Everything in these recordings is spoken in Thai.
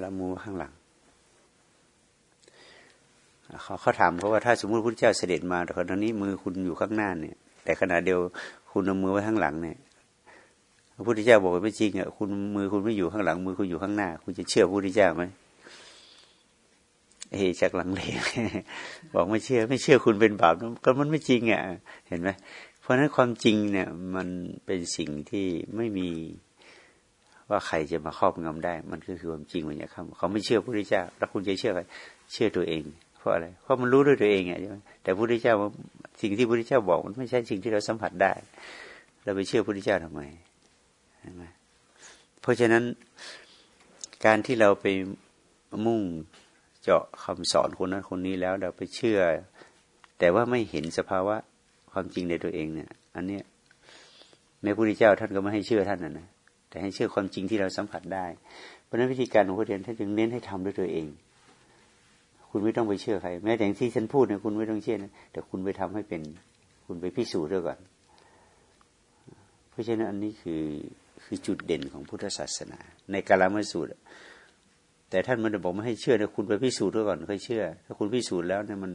แล้วมือข้างหลังเขาเขาถามเขาว่าถ้าสมมติพระพุทธเจ้าเสด็จมาแต่ตอนนี้มือคุณอยู่ข้างหน้าเนี่ย แต่ขณะเดียวคุณเอามือไว้ข้างหลังเนี่ยพระพุทธเจ้าบอกว่าไม่จริงอะคุณมือคุณไม่อยู่ข้างหลัง มือคุณอยู่ข้างหน้า คุณจะเชื่อพระพุทธเจ้าไหมเฮ้จากหลังเลยบอกไม่เชื่อ ไม่เชื่อคุณเป็นบาปก็มันไม่จริงอะ เห็นไหมเพราะฉะนั้นความจริงเนี่ย มันเป็นสิ่งที่ไม่มี ว่าใครจะมาครอบงำได้ มันก็คือความจริงมันอย่างคำเขาไม่เชื่อพระพุทธเจ้าแล้วคุณจะเชื่อใครเชื่อตัวเอง เพราะอะไร เพราะมันรู้ด้วยตัวเองไงใช่ไหมแต่พระพุทธเจ้าสิ่งที่พระพุทธเจ้าบอกมันไม่ใช่สิ่งที่เราสัมผัสได้ เราไปเชื่อพระพุทธเจ้าทำไมใช่ไหมเพราะฉะนั้นการที่เราไปมุ่งเจาะคำสอนคนนั้นคนนี้แล้วเราไปเชื่อ แต่ว่าไม่เห็นสภาวะความจริงในตัวเองเนี่ย อันเนี้ยแม่พุทธเจ้าท่านก็ไม่ให้เชื่อท่านนะนะ แต่ให้เชื่อความจริงที่เราสัมผัสได้ เพราะนั้นวิธีการของพระเรียนท่านจึงเน้นให้ทำด้วยตัวเอง คุณไม่ต้องไปเชื่อใคร แม้แต่ที่ฉันพูดเนี่ยคุณไม่ต้องเชื่อนะแต่คุณไปทำให้เป็น คุณไปพิสูจน์ด้วยก่อน เพราะฉะนั้นอันนี้คือคือจุดเด่นของพุทธศาสนา ในกาลามสูตร แต่ท่านมันจะบอกไม่ให้เชื่อนะคุณไปพิสูจน์ด้วยก่อนค่อยเชื่อ ถ้าคุณพิสูจน์แล้วเนี่ยมัน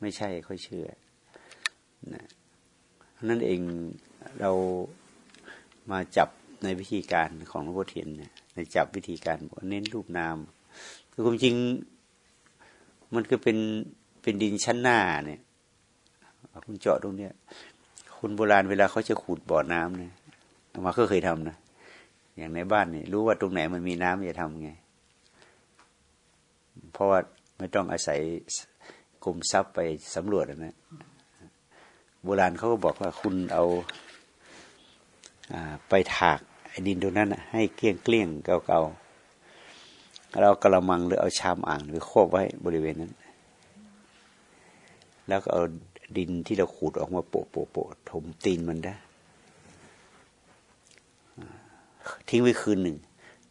ไม่ใช่ค่อยเชื่อนะนั่นเองเรามาจับ ในวิธีการของหลวงพ่อเทียนเนี่ยในจับวิธีการเน้นรูปนามคือความจริงมันก็เป็นเป็นดินชั้นหน้าเนี่ยคุณเจาะตรงเนี้ยคุณโบราณเวลาเขาจะขุดบ่อน้ำเนี่ยมาก็เคยทำนะอย่างในบ้านเนี่ยรู้ว่าตรงไหนมันมีน้ำจะทำไง เพราะว่าไม่ต้องอาศัยกรมทรัพย์ไปสำรวจนะโบราณเขาก็บอกว่าคุณเอาไปถาก ดินตรงนั้นให้เกลี้ยงเกลี้ยงเก่าๆเรากระมังหรือเอาชามอ่างหรือคบไว้บริเวณนั้น แล้วก็เอาดินที่เราขูดออกมาโปะโปะโปะถมตีนมันได้ทิ้งไว้คืนหนึ่ง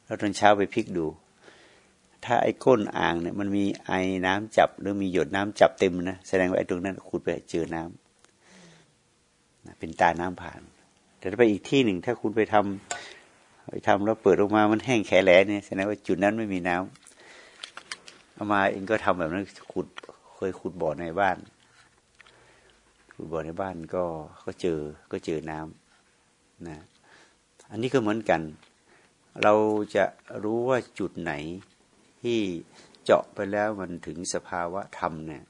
แล้วตอนเช้าไปพลิกดู ถ้าไอ้ก้นอ่างเนี่ยมันมีไอ้น้ำจับ หรือมีหยดน้ำจับเต็มนะแสดงว่าไอ้ตรงนั้นขุดไปเจอน้ำเป็นตาน้ำผ่าน แต่ถ้าไปอีกที่หนึ่ง ถ้าคุณไปทำ ไปทำแล้วเปิดออกมามันแห้งแข็งแหลเนี่ยแสดงว่าจุดนั้นไม่มีน้ำเอามาเองก็ทำแบบนั้นขุดเคยขุดบ่อในบ้าน ขุดบ่อในบ้านก็ก็เจอก็เจอน้ำนะอันนี้ก็เหมือนกัน เราจะรู้ว่าจุดไหนที่เจาะไปแล้วมันถึงสภาวะธรรมเนี่ย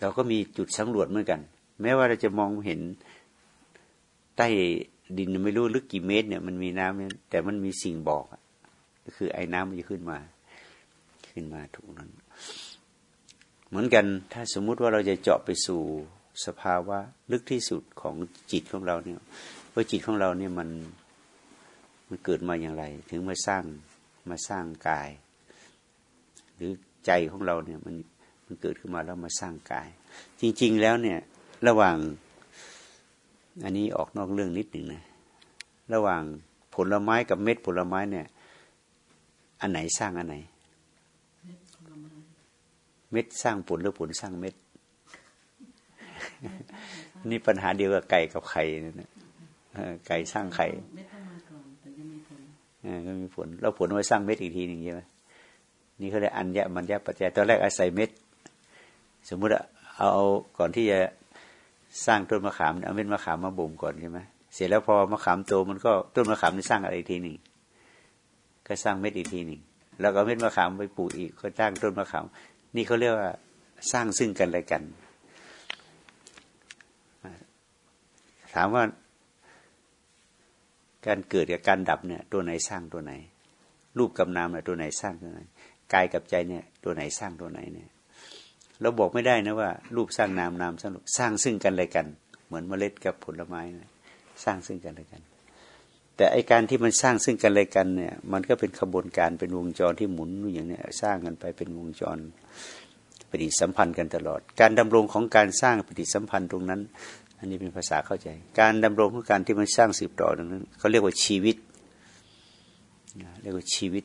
เราก็มีจุดสำรวจเหมือนกัน แม้ว่าเราจะมองเห็นใต้ ดินไม่รู้ลึกกี่เมตร เนี่ยมันมีน้ำเนี่ยแต่มันมีสิ่งบอกก็คือไอ้น้ำมันจะขึ้นมา ขึ้นมาถูกนั้น เหมือนกันถ้าสมมุติว่าเราจะเจาะไปสู่สภาวะลึกที่สุดของจิตของเราเนี่ยว่าจิตของเราเนี่ยมันมันเกิดมาอย่างไร ถึงมาสร้างมาสร้างกาย หรือใจของเราเนี่ยมันมันเกิดขึ้นมาแล้วมาสร้างกาย จริง ๆ แล้วเนี่ยระหว่าง อันนี้ออกนอกเรื่องนิดหนึ่งนะ ระหว่างผลไม้กับเม็ดผลไม้เนี่ย อันไหนสร้างอันไหน เม็ดสร้างผลหรือผลสร้างเม็ด นี่ปัญหาเดียวกับไก่กับไข่นะไก่สร้างไข่ก็มีผล แล้วผลไว้สร้างเม็ดอีกทีหนึ่งใช่ไหมนี่เขาเรียกอัญญมัญญปัจจัยตอนแรกอาศัยเม็ด สมมุติเอาก่อนที่จะ สร้างต้นมะขามเอาเม็ดมะขามมาบ่มก่อนใช่ไหมเสร็จแล้วพอมะขามโตมันก็ต้นมะขามนี่สร้างอะไรทีหนึ่งก็สร้างเม็ดอีกทีหนึ่งแล้วก็เม็ดมะขามไปปลูกอีกก็สร้างต้นมะขาม นี่เขาเรียกว่าสร้างซึ่งกันและกัน ถามว่าการเกิดกับการดับเนี่ย ตัวไหนสร้างตัวไหน รูปกับนามเนี่ยตัวไหนสร้างตัวไหนกายกับใจเนี่ย ตัวไหนสร้างตัวไหนเนี่ย เราบอกไม่ได้นะว่า รูปสร้างนามนามสร้างสร้างซึ่งกันอะไรกัน เหมือนเมล็ดกับผลไม้นะสร้างซึ่งกันอะไรกัน แต่ไอการที่มันสร้างซึ่งกันอะไรกันเนี่ย มันก็เป็นขบวนการเป็นวงจรที่หมุนอย่างเนี้ยสร้างกันไปเป็นวงจรปฏิสัมพันธ์กันตลอด การดำรงของการสร้างปฏิสัมพันธ์ตรงนั้น อันนี้เป็นภาษาเข้าใจ การดำรงของการที่มันสร้างสืบต่อตรงนั้นเขาเรียกว่าชีวิตเรียกว่าชีวิต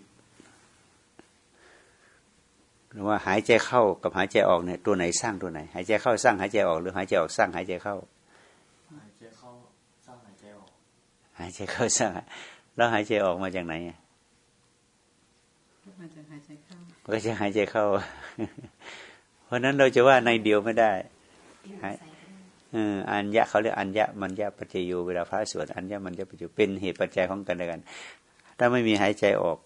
หรือว่าหายใจเข้ากับหายใจออกเนี่ยตัวไหนสร้างตัวไหน หายใจเข้าสร้างหายใจออกหรือหายใจออกสร้างหายใจเข้า หายใจเข้าสร้างหายใจออก หายใจเข้าสร้างแล้วหายใจออกมาจากไหนมันจะหายใจเข้ามันก็จะหายใจเข้า เพราะฉะนั้นเราจะว่าในเดียวไม่ได้หายเอออัญญะเขาเรียกอัญญะมันญะปัจจโยเวลาพระสวดอัญญะมันญะปัจจโยเป็นเหตุปัจจัยของกันและกัน ถ้าไม่มีหายใจออก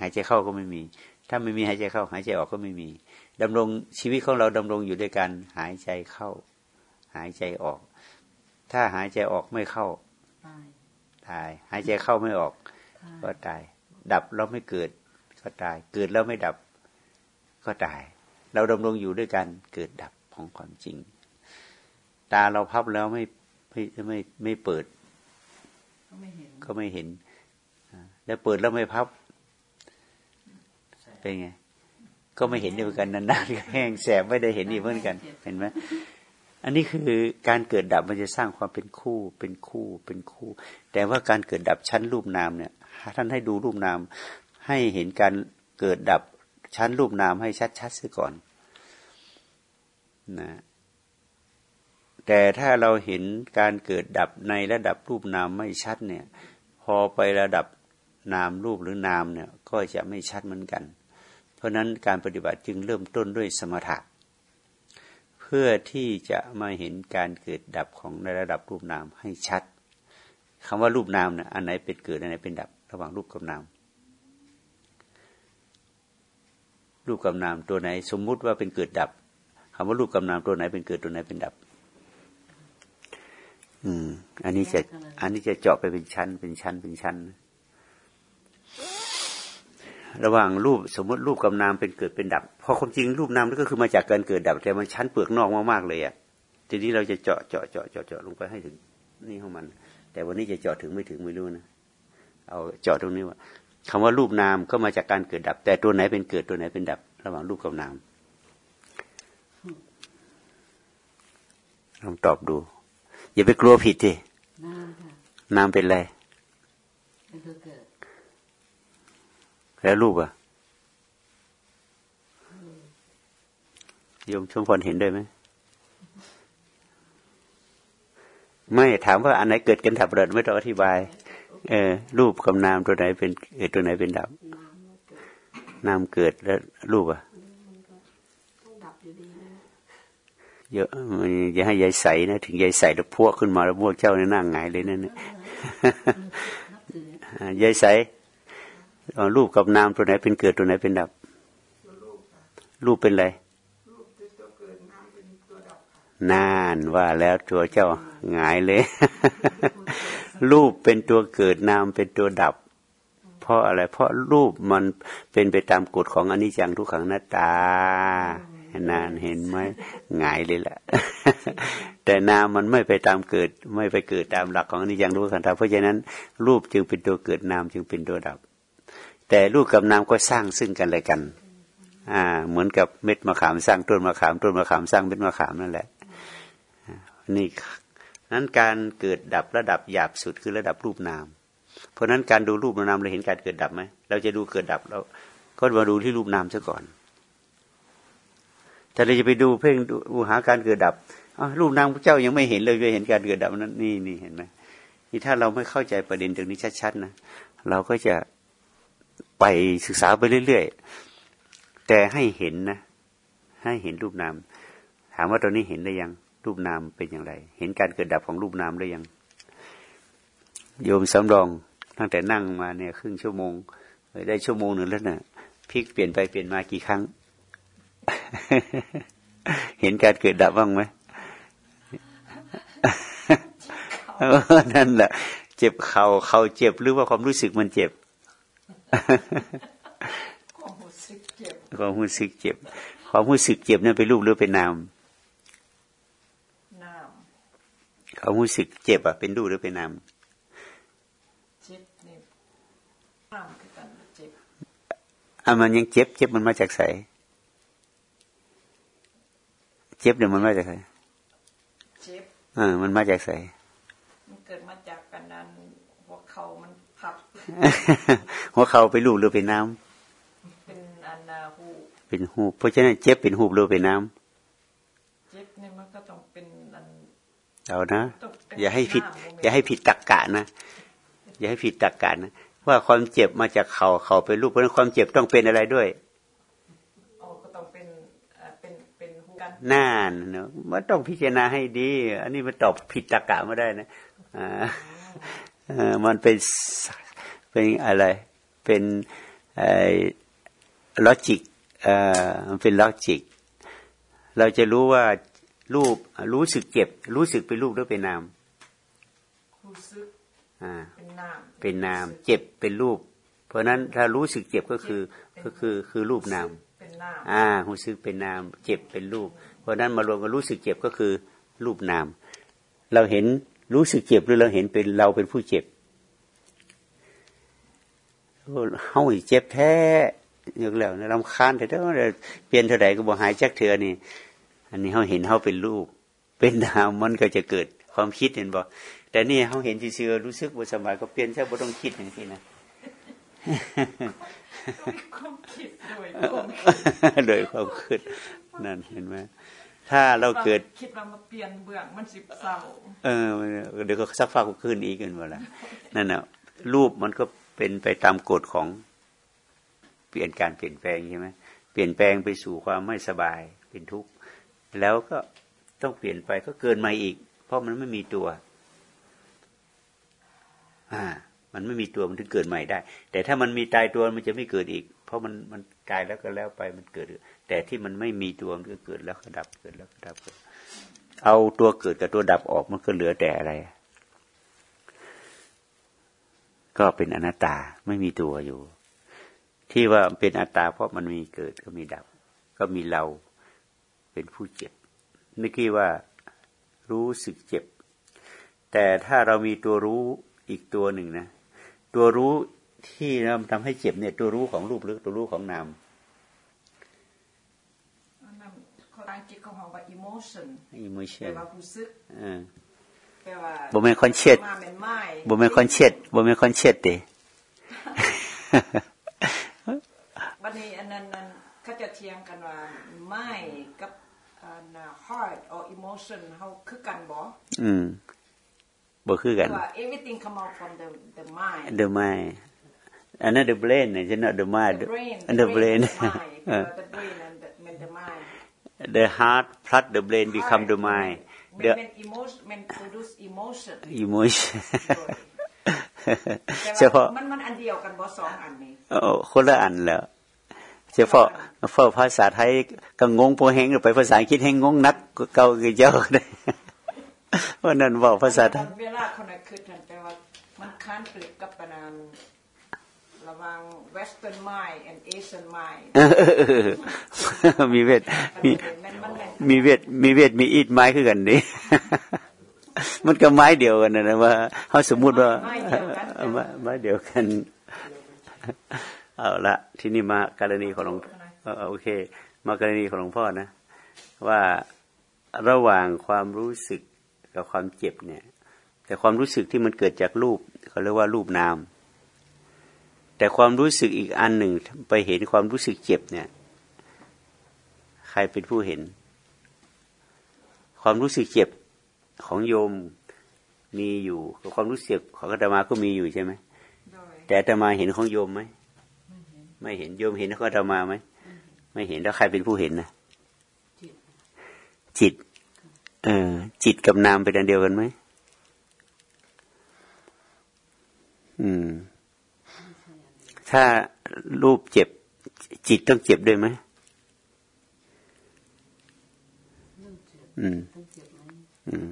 หายใจเข้าก็ไม่มี ถ้าไม่มีหายใจเข้า หายใจออกก็ไม่มีดำรงชีวิตของเราดำรงอยู่ด้วยการหายใจเข้า หายใจออก ถ้าหายใจออกไม่เข้าตายตาย หายใจเข้าไม่ออก ก็ตาย ดับแล้วไม่เกิด ก็ตาย เกิดแล้วไม่ดับ ก็ตาย เราดำรงอยู่ด้วยการเกิดดับของความจริง ตาเราพับแล้วไม่ไม่ไม่ไม่เปิด ก็ไม่เห็นก็ไม่เห็นอ่าแล้วเปิดแล้วไม่พับใช่ เป็นไง ก็ไม่เห็นเหมือนกันนานๆก็แห้งแสบไม่ได้เห็นอีกเหมือนกัน เห็นไหมอันนี้คือการเกิดดับมันจะสร้างความเป็นคู่เป็นคู่เป็นคู่ แต่ว่าการเกิดดับชั้นรูปนามเนี่ยท่านให้ดูรูปนาม ให้เห็นการเกิดดับชั้นรูปนามให้ชัดๆซะก่อนนะแต่ถ้าเราเห็นการเกิดดับในระดับรูปนามไม่ชัดเนี่ย พอไประดับนามรูปหรือนามเนี่ย ก็จะไม่ชัดเหมือนกัน เพราะนั้นการปฏิบัติจึงเริ่มต้นด้วยสมถะ เพื่อที่จะมาเห็นการเกิดดับของในระดับรูปนามให้ชัดคำว่ารูปนามเนี่ยอันไหนเป็นเกิดอันไหนเป็นดับระหว่างรูปกับนามรูปกับนามตัวไหน สมมุติว่าเป็นเกิดดับคำว่ารูปกับนามตัวไหนเป็นเกิดตัวไหนเป็นดับ อืม อันนี้จะ อันนี้จะเจาะไปเป็นชั้น เป็นชั้นเป็นชั้น ระหว่างรูปสมมติรูปกับนามเป็นเกิดเป็นดับเพราะความจริงรูปนามนั่นก็คือมาจากการเกิดดับ แต่มันชั้นเปลือกนอกมากๆเลยอะทีนี้เราจะเจาะเจาะเจาะเจาะเจาะลงไปให้ถึงนี่ของมัน แต่วันนี้จะเจาะถึงไม่ถึงไม่รู้นะเอาเจาะตรงนี้ว่าคำว่ารูปนามก็มาจากการเกิดดับ แต่ตัวไหนเป็นเกิดตัวไหนเป็นดับ ระหว่างรูปกับนามลองตอบดู อย่าไปกลัวผิดทีน้ำค่ะนามเป็นอะไรก็คือเกิด แล้วรูปอะโยมชมพรเห็นได้ไหมไม่ถามว่าอันไหนเกิดกันดับเริดไม่ต้องอธิบาย เออ รูปกับนามตัวไหนเป็นเอตัวไหนเป็นดับ นามเกิดแล้วรูปอะเยอะมันอย่าให้ยายใสนะถึงยายใสแล้วพวกขึ้นมาแล้วพวกเจ้าเนี่ยนั่งหงเลยนั่นน่ะนับถืออ่ยายใส รูปกับนามตัวไหนเป็นเกิดตัวไหนเป็นดับ รูปเป็นอะไรนานว่าแล้วตัวเจ้าหงายเลย รูปเป็นตัวเกิดนามเป็นตัวดับ เพราะอะไร เพราะรูปมันเป็นไปตามกฎของอนิจจังทุกขังหน้าตานานเห็นไหมหงายเลยล่ะ แต่นามมันไม่ไปตามเกิด ไม่ไปเกิดตามหลักของอนิจจังทุกขังหน้าตาเพราะฉะนั้น รูปจึงเป็นตัวเกิดนามจึงเป็นตัวดับ แต่รูปกับนามก็สร้างซึ่งกันและกัน อ่า เหมือนกับเม็ดมะขามสร้างต้นมะขามต้นมะขามสร้างเม็ดมะขามนั่นแหละอ่านี่นั้นการเกิดดับระดับหยาบสุดคือระดับรูปนาม เพราะฉะนั้นการดูรูปนามเราเห็นการเกิดดับไหมเราจะดูเกิดดับเราก็มาดูที่รูปนามซะก่อนถ้าเราจะไปดูเพ่งดูหาการเกิดดับรูปนามพระเจ้ายังไม่เห็นเลยจะเห็นการเกิดดับนั้นนี่นี่เห็นไหมนี่ถ้าเราไม่เข้าใจประเด็นตรงนี้ชัดๆนะเราก็จะ ไปศึกษาไปเรื่อยๆ แต่ให้เห็นนะ ให้เห็นรูปนาม ถามว่าตอนนี้เห็นได้ยัง รูปนามเป็นอย่างไร เห็นการเกิดดับของรูปนามได้ยัง โยมสำรองตั้งแต่นั่งมาเนี่ยครึ่งชั่วโมงได้ชั่วโมงหนึ่งแล้วนะ่ะพลิกเปลี่ยนไปเปลี่ยนมากี่ครั้ง เห็นการเกิดดับบ้างไหมนั่นแหละ เจ็บเขา่าเข่าเจ็บหรือว่าความรู้สึกมันเจ็บ ความรู้สึกเจ็บความรู้สึกเจ็บความรู้สึกเจ็บนั่นเป็นรูปหรือเป็นนามน้ความรู้สึกเจ็บอะเป็นรูปหรือเป็นนามำเจ็บนี่น้ำคือกันเจ็บอะมันยังเจ็บ เจ็บมันมาจากไสเจ็บเนี่ยมันมาจากไสเจ็บอ่ามันมาจากไสมันเกิดมาจากกันนั้นหัวเข่ามันพับ หัวเข่าเป็นรูปหรือเป็นน้ำเป็นอันนาหูเป็นหูปเพราะฉะนั้นเจ็บเป็นหูปหรือเป็นน้ำเจ็บนี่มันก็ต้องเป็นอันเอานะต้องเป็นอย่าให้ผิดน้ำบ่แม่นอย่าให้ผิดตักกะนะอย่าให้ผิดตักกะนะว่าความเจ็บมาจากเขาเขาเป็นรูปเพราะฉะนั้นความเจ็บต้องเป็นอะไรด้วยอ๋อก็ต้องเป็นเอ่อเป็นเป็นหูกันน่านเนาะมันต้องพิจารณาให้ดี อันนี้มันตอบผิดตรรกะไม่ได้นะอ่าเอ่อมันเป็น เป็นอะไร เป็นไอ้ลอจิกเอ่อมันเป็นลอจิก เราจะรู้ว่ารูปรู้สึกเจ็บ รู้สึกเป็นรูปหรือเป็นนามรู้สึกอ่าเป็นนามเป็นนาม เจ็บเป็นรูป เพราะฉะนั้นถ้ารู้สึกเจ็บก็คือก็คือคือรูปนามเป็นนามอ่ารู้สึกเป็นนาม เจ็บเป็นรูป เพราะฉะนั้นมารวมกันรู้สึกเจ็บก็คือรูปนาม เราเห็นรู้สึกเจ็บหรือเราเห็นเป็นเราเป็นผู้เจ็บ เฮาอีเจ็บแท้ยกแล้วนะรำคาญแต่เด้อเปลี่ยนเท่าใดก็บ่หายจักเถื่อนี่ อันนี้เฮาเห็นเฮาเป็นรูป เป็นนามมันก็จะเกิดความคิดเห็นบ่แต่นี่เฮาเห็นซื่อๆรู้สึกบ่สบายก็เปลี่ยนซะบ่ต้องคิดอย่างนี้นะด้วยความคิดด้วยความคิดโดยความคิดนั่นเห็นไหมถ้าเราเกิดคิดว่ามาเปลี่ยนเบื้องมันสิบเศร้าเออเดี๋ยวก็สักฟักก็ขึ้นอีกกันหมดละนั่นน่ะรูปมันก็ เป็นไปตามกฎของเปลี่ยนการเปลี่ยนแปลงใช่ไหมเปลี่ยนแปลงไปสู่ความไม่สบายเป็นทุกข์ แล้วก็ต้องเปลี่ยนไปก็เกินมาอีก เพราะมันไม่มีตัว อ่า มันไม่มีตัวมันถึงเกิดใหม่ได้ แต่ถ้ามันมีตายตัวมันจะไม่เกิดอีก เพราะมันมันตายแล้วก็แล้วไปมันเกิด แต่ที่มันไม่มีตัวมันก็เกิดแล้วก็ดับเกิดแล้วก็ดับ เอาตัวเกิดกับตัวดับออกมันก็เหลือแต่อะไร ก็เป็นอนัตตาไม่มีตัวอยู่ ที่ว่าเป็นอัตตาเพราะมันมีเกิดก็มีดับ ก็มีเราเป็นผู้เจ็บเมื่อกี้ว่ารู้สึกเจ็บ แต่ถ้าเรามีตัวรู้อีกตัวหนึ่งนะ ตัวรู้ที่เราทำให้เจ็บเนี่ย ตัวรู้ของรูปหรือตัวรู้ของนามอันนั้นเขาตั้งจิตของเขาว่า emotion อิโมชัแปลนว่ารู้สึกอ่าแปลว่า บ่แม่นคอนเชียสมาเป็นไม้บ่แม่นคอนเชียสบ่แม่นคอนเชียสเด้วันนี้อันนั้นนั้นเขาจะเทียงกันว่าไม้กับอันน่ะ heart or emotion เขาคือกันบ่อืมบ่คือกันว่า everything come out from the the mind the mind อันนั้น the brain เนี่ย not the mind the brain the brain the mind แปลว่า the brain and the, and the mind the heart plus the brain become the mind มัน the เป็น emotion มัน produce emotion emotion แต่เฉว่าพาะมันมันอันเดียวกันบ่สองอันนี้เออคนละอันแล้วเฉพาะเฉพาะภาษาไทยก็งงพอแห้งไปภาษาอังกฤษให้งงนักกว่าเก่าคือเจ้าได้เพราะนั้นบอกภาษาไทยเวลาคนน่ะคือทันแปลว่ามันค้านเปรียบกับปานานระหว่าง western mind and asian mind เออมีเวทมี มันมันมันมีเวทมีเวทมีอีดไม้คือกันนี่มันก็ไม้เดียวกันนะนะว่าเขาสมมุติว่าไม้ไม้เดียวกัน เอาละทีนี้มากรณีของหลวงเออโอเค มากรณีของหลวงพ่อนะ ว่าระหว่างความรู้สึกกับความเจ็บเนี่ย แต่ความรู้สึกที่มันเกิดจากรูปเขาเรียกว่ารูปนาม แต่ความรู้สึกอีกอันหนึ่งไปเห็นความรู้สึกเจ็บเนี่ย ใครเป็นผู้เห็น ความรู้สึกเจ็บของโยมมีอยู่ความรู้สึกของอาตมาก็มีอยู่ใช่ไหมโดยแต่อาตมาเห็นของโยมไหมไม่เห็นโยมเห็นของอาตมาไหมไม่เห็นแล้วใครเป็นผู้เห็นนะจิต เออจิตกับนามเป็นอันเดียวกันไหมอืม ถ้ารูปเจ็บ จิตต้องเจ็บด้วยไหม อืมอืม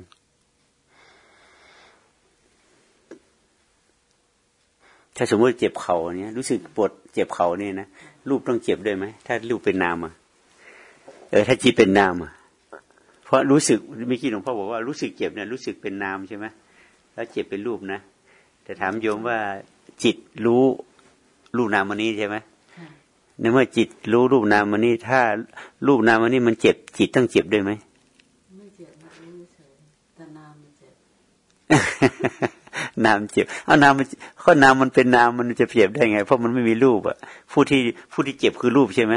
ถ้าสมมติเจ็บเข่าเนี้ยรู้สึกปวดเจ็บเข่าเนี่ยนะรูปต้องเจ็บด้วยไหมถ้ารูปเป็นนามอะเออถ้าจิตเป็นนามอะเพราะรู้สึกเมื่อกี้หลวงพ่อบอกว่ารู้สึกเจ็บเนี่ยรู้สึกเป็นนามใช่ไหมแล้วเจ็บเป็นรูปนะแต่ถามโยมว่าจิตรู้รูปนามอันนี้ใช่ไหมในเมื่อจิตรู้รูปนามอันนี้ ถ้ารูปนามอันนี้มันเจ็บจิตต้องเจ็บด้วยไหมไม่เจ็บนะรู้เฉยแต่นามมันเจ็บ นามเจ็บ เอานามมันข้อนามมันเป็นนามมันจะเปรียบได้ไง เพราะมันไม่มีรูปอะผู้ที่ผู้ที่เจ็บคือรูปใช่ไหม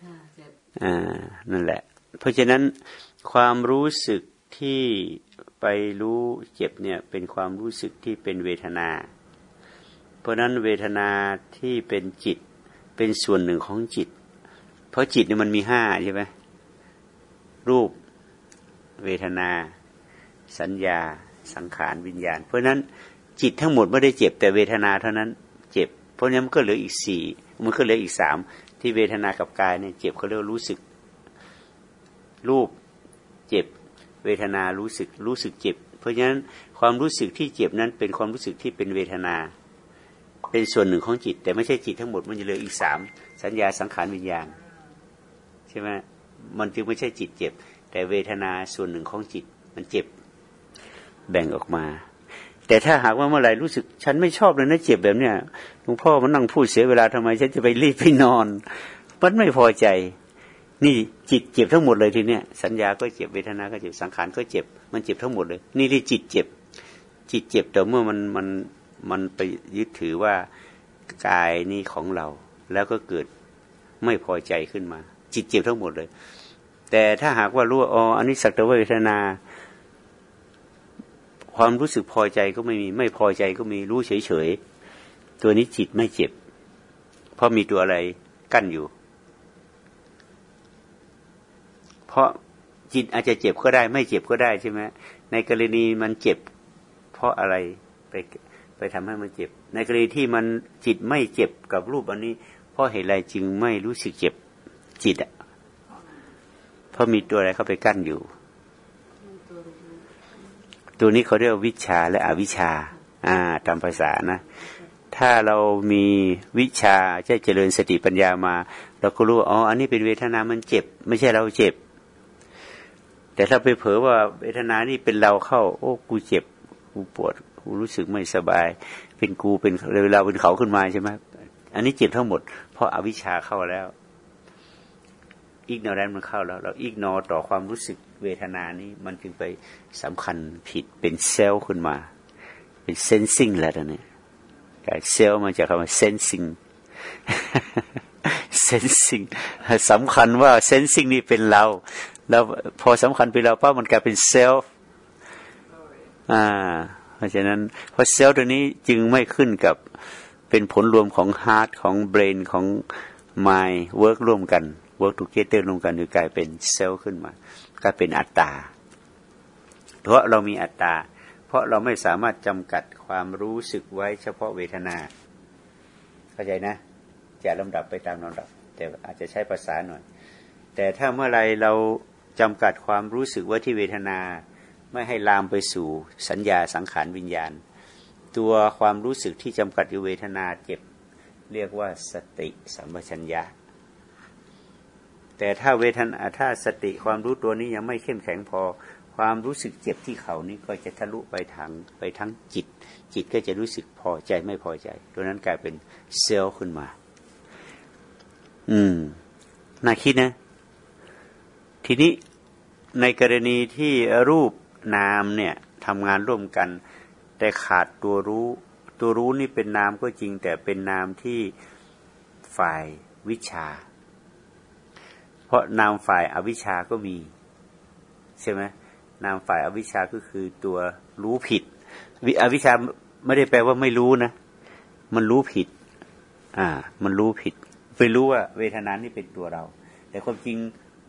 ค่ะเจ็บอ่านั่นแหละ เพราะฉะนั้นความรู้สึกที่ไปรู้เจ็บเนี่ย เป็นความรู้สึกที่เป็นเวทนา เพราะนั้นเวทนาที่เป็นจิตเป็นส่วนหนึ่งของจิต เพราะจิตเนี่ยมันมีห้าใช่ไหมรูป เวทนา สัญญา สังขารวิญญาณ เพราะนั้นจิตทั้งหมดไม่ได้เจ็บแต่เวทนาเท่านั้นเจ็บ เพราะนั้นมันก็เหลืออีกสี่มันก็เหลืออีกสามที่เวทนากับกายเนี่ยเจ็บเขาเรียกรู้สึก รูปเจ็บ เวทนารู้สึกรู้สึกเจ็บ เพราะฉะนั้นความรู้สึกที่เจ็บนั้นเป็นความรู้สึกที่เป็นเวทนา เป็นส่วนหนึ่งของจิต แต่ไม่ใช่จิตทั้งหมดมันจะเหลืออีกสามสัญญาสังขารวิญญาณใช่ไหมมันจึงไม่ใช่จิตเจ็บ แต่เวทนาส่วนหนึ่งของจิต มันเจ็บ แบ่งออกมา แต่ถ้าหากว่าเมื่อไหร่รู้สึก ฉันไม่ชอบเลยนะเจ็บแบบเนี้ยหลวงพ่อมันนั่งพูดเสียเวลาทำไม ฉันจะไปรีบไปนอน มันไม่พอใจ นี่จิตเจ็บทั้งหมดเลยทีเนี้ยสัญญาก็เจ็บเวทนาก็เจ็บสังขารก็เจ็บ มันเจ็บทั้งหมดเลย นี่ที่จิตเจ็บ จิตเจ็บแต่เมื่อมันมันมันไปยึดถือว่ากายนี้ของเรา แล้วก็เกิดไม่พอใจขึ้นมา จิตเจ็บทั้งหมดเลย แต่ถ้าหากว่ารู้อ๋ออันนี้สักแต่ว่าเวทนา ความรู้สึกพอใจก็ไม่มี ไม่พอใจก็มีรู้เฉยๆ ตัวนี้จิตไม่เจ็บ เพราะมีตัวอะไรกั้นอยู่ เพราะจิตอาจจะเจ็บก็ได้ ไม่เจ็บก็ได้ใช่ไหมในกรณีมันเจ็บ เพราะอะไรไปไปทำให้มันเจ็บ ในกรณีที่มันจิตไม่เจ็บกับรูปอันนี้ เพราะเหตุไรจึงไม่รู้สึกเจ็บจิตอะ เพราะมีตัวอะไรเข้าไปกั้นอยู่ ตัวนี้เขาเรียกวิชาและอวิชา อ่า ตามภาษานะ ถ้าเรามีวิชาจะเจริญสติปัญญามา เราก็รู้อ๋ออันนี้เป็นเวทนามันเจ็บ ไม่ใช่เราเจ็บ แต่ถ้าไปเผลอว่าเวทนานี่เป็นเราเข้า โอ้กูเจ็บกูปวดกูรู้สึกไม่สบาย เป็นกูเป็นเวลาเป็นเขาขึ้นมาใช่ไหมอันนี้เจ็บทั้งหมด เพราะอาวิชชาเข้าแล้ว อีกนอแรนมันเข้าแล้ว เราอีกนอต่อความรู้สึกเวทนานี้ มันจึงไปสำคัญผิดเป็นเซลล์ขึ้นมา เป็น sensing แล้วเนี่ยแต่ self มันจะคำว่า sensing sensing สำคัญว่า sensing นี่เป็นเรา แล้วพอสำคัญเป็นเราปั๊บมันกลายเป็น self อ่า เพราะฉะนั้นเพราะ self ตัวนี้จึงไม่ขึ้นกับเป็นผลรวมของ heart ของ brain ของ mind work ร่วมกัน work together ร่วมกันคือกลายเป็น self ขึ้นมากลายเป็นอัตตา เพราะเรามีอัตตา เพราะเราไม่สามารถจำกัดความรู้สึกไว้เฉพาะเวทนา เข้าใจนะจะลำดับไปตามลำดับ แต่อาจจะใช้ภาษาหน่อย แต่ถ้าเมื่อไรเราจำกัดความรู้สึกไว้ที่เวทนา ไม่ให้ลามไปสู่สัญญาสังขารวิญญาณ ตัวความรู้สึกที่จำกัดอยู่เวทนาเจ็บ เรียกว่าสติสัมปชัญญะ แต่ถ้าเวทนาถ้าสติความรู้ตัวนี้ยังไม่เข้มแข็งพอ ความรู้สึกเจ็บที่เขานี้ก็จะทะลุไปทางไปทั้งจิต จิตก็จะรู้สึกพอใจไม่พอใจตัวนั้นกลายเป็นเซลล์ขึ้นมา อืมน่าคิดนะ ทีนี้ในกรณีที่รูปนามเนี่ยทำงานร่วมกัน แต่ขาดตัวรู้ ตัวรู้นี่เป็นนามก็จริง แต่เป็นนามที่ฝ่ายวิชา ราะนามฝ่ายอวิชาก็มี ใช่ไหมนามฝ่ายอวิชาก็คือตัวรู้ผิดอวิชาไม่ได้แปลว่าไม่รู้นะ มันรู้ผิด อ่า มันรู้ผิดไปรู้ว่า เวทนานี่เป็นตัวเรา แต่ความจริง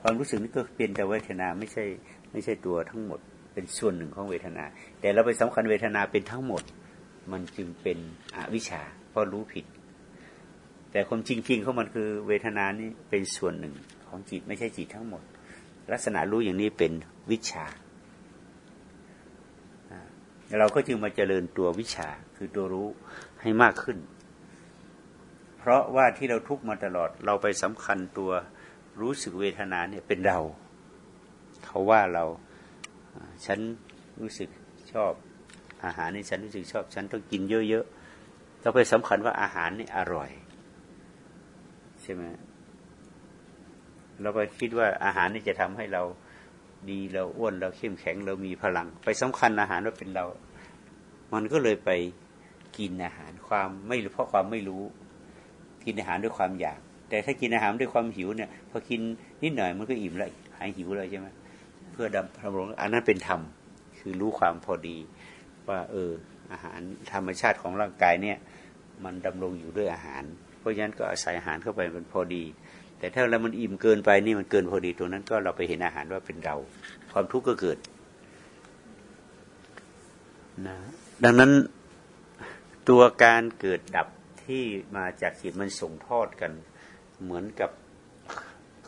ความรู้สึกนี่ก็เป็นแต่เวทนาไม่ใช่ ไม่ใช่ตัวทั้งหมด เป็นส่วนหนึ่งของเวทนา แต่เราไปสำคัญเวทนาเป็นทั้งหมด มันจึงเป็นอวิชชาเพราะรู้ผิด แต่ความจริงๆของมันคือ เวทนานี่เป็นส่วนหนึ่ง ของจิตไม่ใช่จิตทั้งหมด ลักษณะรู้อย่างนี้เป็นวิชา เราก็จึงมาเจริญตัววิชาคือตัวรู้ให้มากขึ้น เพราะว่าที่เราทุกมาตลอดเราไปสำคัญตัวรู้สึกเวทนาเนี่ยเป็นเรา เขาว่าเราฉันรู้สึกชอบ อาหารนี่ฉันรู้สึกชอบ ฉันต้องกินเยอะๆเราไปสำคัญว่าอาหารนี่อร่อย ใช่ไหม เราไปคิดว่าอาหารนี่จะทำให้เราดีเราอ้วนเราเข้มแข็งเรามีพลัง ไปสำคัญอาหารว่าเป็นเรา มันก็เลยไปกินอาหารความไม่เพราะความไม่รู้ กินอาหารด้วยความอยาก แต่ถ้ากินอาหารด้วยความหิวเนี่ยพอกินนิดหน่อยมันก็อิ่มแล้วหายหิวเลยใช่ไหมเพื่อดำดำรงอันนั้นเป็นธรรมคือรู้ความพอดี ว่า เออ อาหารธรรมชาติของร่างกายเนี่ย มันดำรงอยู่ด้วยอาหาร เพราะฉะนั้นก็อาศัยอาหารเข้าไปมันพอดี แต่ถ้าเรามันอิ่มเกินไปนี่มันเกินพอดีตรงนั้นก็เราไปเห็นอาหารว่าเป็นเรา ความทุกข์ก็เกิดนะดังนั้นตัวการเกิดดับที่มาจากจิตมันส่งทอดกัน เหมือนกับ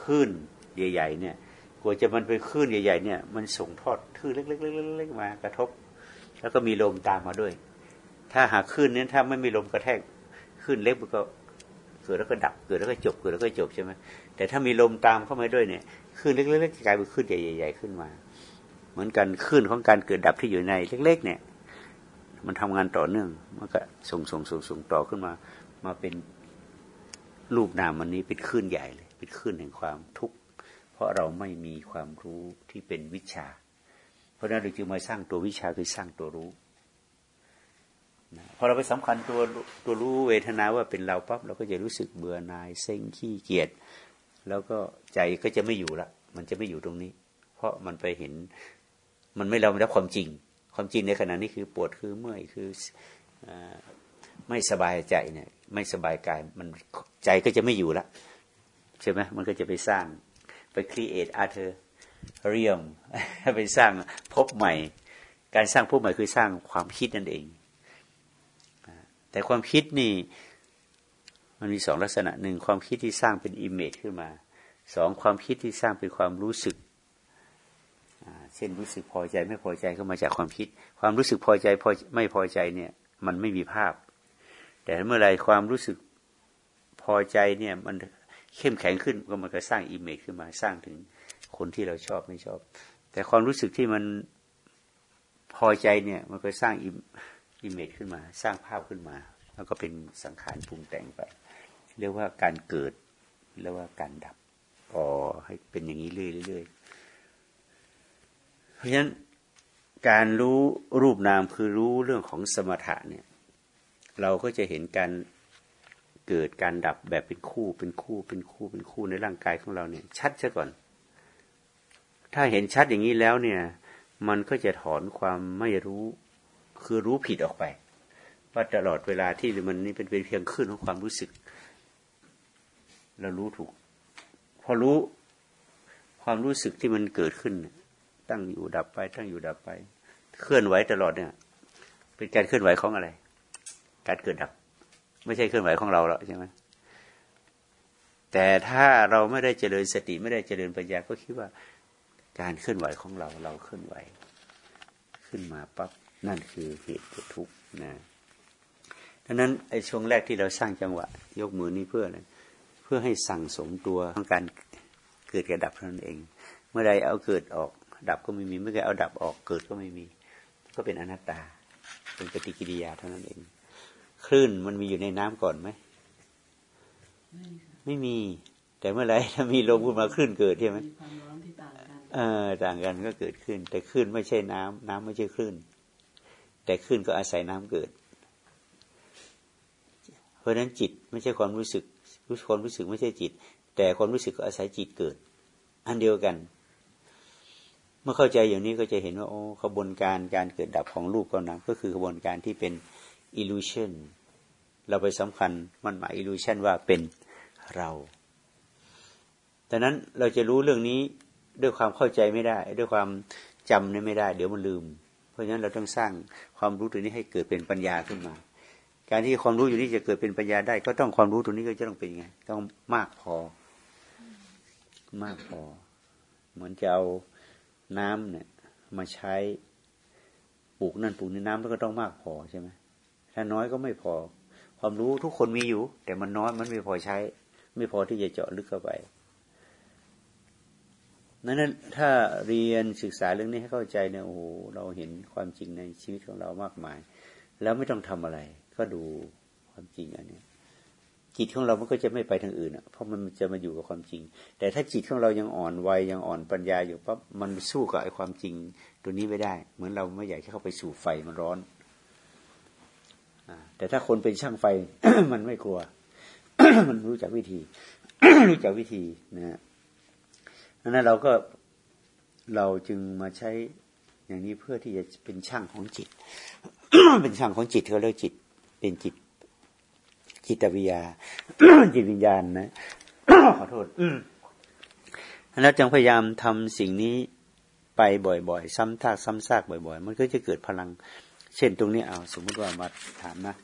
คลื่นใหญ่ ๆ เนี่ยกว่าจะมันเป็นคลื่นใหญ่ ๆ เนี่ย มันส่งทอดคลื่นเล็กๆๆๆมากระทบ แล้วก็มีลมตามมาด้วย ถ้าหากคลื่นนี้ถ้าไม่มีลมกระแทกคลื่นเล็กมันก็ เกิดแล้วก็ดับเกิดแล้วก็จบเกิดแล้วก็จบใช่ไหมแต่ถ้ามีลมตามเข้ามาด้วยเนี่ยคลื่นเล็กๆกลายเป็นคลื่นใหญ่ ๆ ขึ้นมา เหมือนกันคลื่นของการเกิดดับที่อยู่ในเล็ก ๆ เนี่ย มันทำงานต่อเนื่องมันก็ส่งส่งส่งส่งต่อขึ้นมา มาเป็นรูปนามมันนี้เป็นคลื่นใหญ่เลยเป็นคลื่นแห่งความทุกข์เพราะเราไม่มีความรู้ที่เป็นวิชา เพราะนั้นเราจึงมาสร้างตัววิชาคือสร้างตัวรู้ นะพอเราไปสำคัญตัวตัวรู้เวทนาว่าเป็นเราปั๊บเราก็จะรู้สึกเบื่อหน่ายเซ็งขี้เกียจแล้วก็ใจก็จะไม่อยู่ละ มันจะไม่อยู่ตรงนี้ เพราะมันไปเห็นมันไม่เราไม่รับความจริง ความจริงในขณะนี้คือปวดคือเมื่อยคืออไม่สบายใจเนี่ย ไม่สบายกายมันใจก็จะไม่อยู่ละใช่ไหมมันก็จะไปสร้างไปครีเอทอาร์เธอเรียมไปสร้างพบใหม่ การสร้างพบใหม่คือสร้างความคิดนั่นเอง แต่ความคิดนี่ มันมีสองลักษณะหนึ่งความคิดที่สร้างเป็น image ขึ้นมาสองความคิดที่สร้างเป็นความรู้สึกเช่นรู้สึกพอใจไม่พอใจก็มาจากความคิด ความรู้สึกพอใจพอไม่พอใจเนี่ย มันไม่มีภาพ แต่เมื่อไรความรู้สึกพอใจเนี่ย มันเข้มแข็งขึ้นก็มันก็สร้าง image ขึ้นมาสร้างถึงคนที่เราชอบไม่ชอบ แต่ความรู้สึกที่มันพอใจเนี่ย มันก็สร้าง อิมเมจขึ้นมา สร้างภาพขึ้นมา แล้วก็เป็นสังขารปรุงแต่งไป เรียกว่าการเกิดเรียกว่าการดับอ๋อให้เป็นอย่างนี้เรื่อยๆเพราะฉะนั้นการรู้รูปนามคือรู้เรื่องของสมถะเนี่ย เราก็จะเห็นการเกิดการดับแบบเป็นคู่เป็นคู่เป็นคู่เป็นคู่ในร่างกายของเราเนี่ย ชัดซะก่อน ถ้าเห็นชัดอย่างนี้แล้วเนี่ย มันก็จะถอนความไม่รู้ คือรู้ผิดออกไป ว่าตลอดเวลาที่มันนี่เป็นเพียงขึ้นของความรู้สึก เรารู้ถูก พอรู้ความรู้สึกที่มันเกิดขึ้น ตั้งอยู่ดับไป ตั้งอยู่ดับไป เคลื่อนไหวตลอดเนี่ย เป็นการเคลื่อนไหวของอะไร การเกิดดับ ไม่ใช่เคลื่อนไหวของเราแล้วใช่ไหมแต่ถ้าเราไม่ได้เจริญสติไม่ได้เจริญปัญญาก็คิดว่า การเคลื่อนไหวของเราเราเคลื่อนไหว ขึ้นมาปั๊บ นั่นคือเหตุเกิดทุกข์นะดังนั้นไอ้ช่วงแรกที่เราสร้างจังหวะ ยกมือนี้เพื่ออะไรเพื่อให้สั่งสมตัวของการเกิดกับดับเท่านั้นเอง เมื่อใดเอาเกิดออกดับก็ไม่มี เมื่อใดเอาดับออกเกิดก็ไม่มี ก็เป็นอนัตตา เป็นปฏิกิริยาเท่านั้นเอง คลื่นมันมีอยู่ในน้ำก่อนไหมไม่มี แต่เมื่อไรถ้ามีลมขึ้นมาคลื่นเกิดใช่ไหมความร้อนที่ต่างกันเออต่างกันก็เกิดขึ้น แต่คลื่นไม่ใช่น้ำน้ำไม่ใช่คลื่น แต่คลื่นก็อาศัยน้ำเกิด เพราะฉะนั้นจิตไม่ใช่ความรู้สึกรู้ความรู้สึกไม่ใช่จิต แต่ความรู้สึกก็อาศัยจิตเกิด อันเดียวกัน เมื่อเข้าใจอย่างนี้ก็จะเห็นว่าโอ้ขบวนการการเกิดดับของรูปกับนามก็คือขบวนการที่เป็น illusion เราไปสำคัญมันหมาย illusion ว่าเป็นเราดังนั้นเราจะรู้เรื่องนี้ด้วยความเข้าใจไม่ได้ ด้วยความจำนี่ไม่ได้ เดี๋ยวมันลืม เพราะฉะนั้นเราต้องสร้างความรู้ตัวนี้ให้เกิดเป็นปัญญาขึ้นมา การที่ความรู้อยู่นี้จะเกิดเป็นปัญญาได้ ก็ต้องความรู้ตัวนี้ก็จะต้องเป็นไง ต้องมากพอ มากพอ เหมือนจะเอาน้ำเนี่ย มาใช้ปลูกนั่นปลูกนี่น้ำแล้วก็ต้องมากพอใช่ไหมถ้าน้อยก็ไม่พอ ความรู้ทุกคนมีอยู่ แต่มันน้อยมันไม่พอใช้ ไม่พอที่จะเจาะลึกเข้าไป นั้นถ้าเรียนศึกษาเรื่องนี้ให้เข้าใจเนี่ยโอ้โหเราเห็นความจริงในชีวิตของเรามากมาย แล้วไม่ต้องทำอะไร ก็ดูความจริงอันนี้จิตของเรา มันก็จะไม่ไปทางอื่นอะเพราะมันจะมาอยู่กับความจริง แต่ถ้าจิตของเรายังอ่อนวัยยังอ่อนปัญญาอยู่ปั๊บมันสู้กับไอ้ความจริง ตัวนี้ไม่ได้ เหมือนเราไม่อยากให้เข้าไปสู่ไฟมันร้อนแต่ถ้าคนเป็นช่างไฟ มันไม่กลัว มันรู้จักวิธี รู้จักวิธีนะ ดังนั้นเราก็เราจึงมาใช้อย่างนี้เพื่อที่จะเป็นช่างของจิต เป็นช่างของจิตเขาเรียกจิต เป็นจิต จิตวิทยา จิตวิญญาณนะขอโทษแล้วจึงพยายามทำสิ่งนี้ไปบ่อยๆ ซ้ำซากซ้ำซากบ่อย ๆ มันก็จะเกิดพลัง เช่นตรงนี้เอาสมมุติว่ามาถามนะ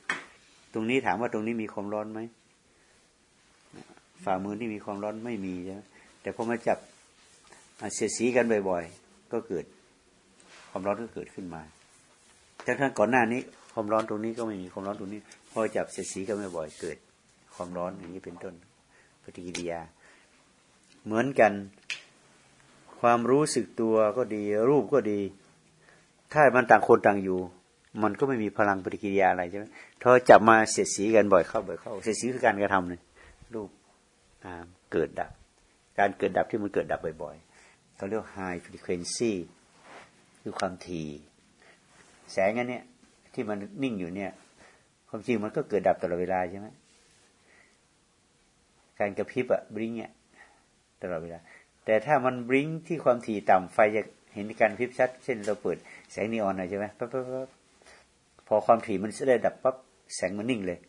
ตรงนี้ถามว่าตรงนี้มีความร้อนไหมฝ่ามือที่มีความร้อนไม่มีใช่ไหมแต่พอมาจับ เสียสีกันบ่อยๆ ก็เกิด ความร้อนก็เกิดขึ้นมาแต่ถ้าก่อนหน้านี้ ความร้อนตรงนี้ก็ไม่มีความร้อนตรงนี้ พอจับเสียสีกันบ่อยๆ เกิด ความร้อนอย่างนี้เป็นต้น ปฏิกิริยา เหมือนกัน ความรู้สึกตัวก็ดี รูปก็ดี ถ้ามันต่างคนต่างอยู่ มันก็ไม่มีพลังปฏิกิริยาอะไรใช่ไหมถ้าจับมาเสียสีกันบ่อยเข้าบ่อยเข้า เสียสีคือการกระทำเลยรูปเกิดดับ การเกิดดับที่มันเกิดดับบ่อยๆ เขาเรียก high frequency คือความถี่ แสงอันเนี้ยที่มันนิ่งอยู่เนี่ย ความจริงมันก็เกิดดับตลอดเวลาใช่ไหมการกระพริบอะบริ้งเนี่ยตลอดเวลา แต่ถ้ามันบริ้งที่ความถี่ต่ำไฟจะเห็นการพริบชัด เช่นเราเปิดแสงนีออนหน่อยใช่ไหมปั๊บปั๊บปบพอความถี่มันได้ดับปั๊บแสงมันนิ่งเลย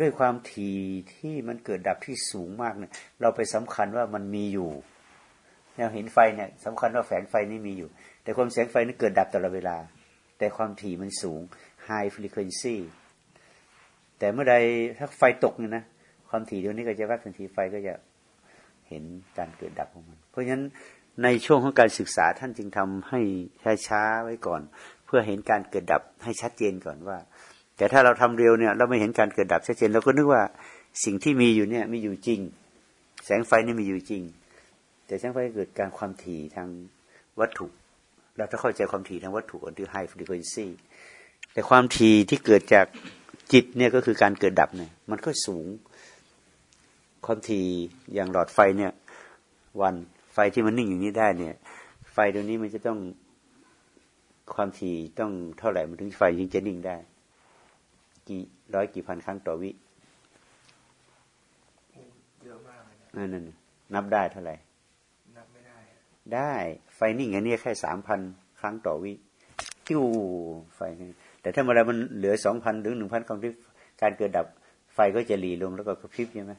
ด้วยความถี่ที่มันเกิดดับที่สูงมากเนี่ยเราไปสำคัญว่ามันมีอยู่ แนวเห็นไฟเนี่ยสำคัญว่าแสงไฟนี่มีอยู่ แต่ความแสงไฟนี่เกิดดับตลอดเวลา แต่ความถี่มันสูง high frequency แต่เมื่อใดถ้าไฟตกเนี่ยนะความถี่เดี๋ยวนี้ก็จะวัดทันทีไฟก็จะเห็นการเกิดดับของมัน เพราะฉะนั้นในช่วงของการศึกษาท่านจึงทำให้ช้าๆไว้ก่อน เพื่อเห็นการเกิดดับให้ชัดเจนก่อนว่า แต่ถ้าเราทำเร็วเนี่ย เราไม่เห็นการเกิดดับชัดเจนเราก็นึกว่าสิ่งที่มีอยู่เนี่ยมีอยู่จริง แสงไฟนี่มีอยู่จริง แต่แสงไฟเกิดการความถี่ทางวัตถุ เราถ้าเข้าใจความถี่ทางวัตถุอันที่ high frequency แต่ความถี่ที่เกิดจากจิตเนี่ยก็คือการเกิดดับเนี่ยมันก็สูง ความถี่อย่างหลอดไฟเนี่ย วันไฟที่มันนิ่งอย่างนี้ได้เนี่ย ไฟตัวนี้มันจะต้องความถี่ต้องเท่าไหร่มันถึงไฟถึงจะนิ่งได้ กี่ร้อยกี่พันครั้งต่อวิเยอะมากเลยนั่นนั่นนับได้เท่าไหร่นับไม่ ได้ได้ไฟนิ่งอันนี้แค่สามพันครั้งต่อวิจิ้วไฟนี่แต่ถ้าเมื่อไรมันเหลือสองพันหรือหนึ่งพันครั้งที่การเกิดดับไฟก็จะหลีลงแล้วก็กระพริบใช่ไหม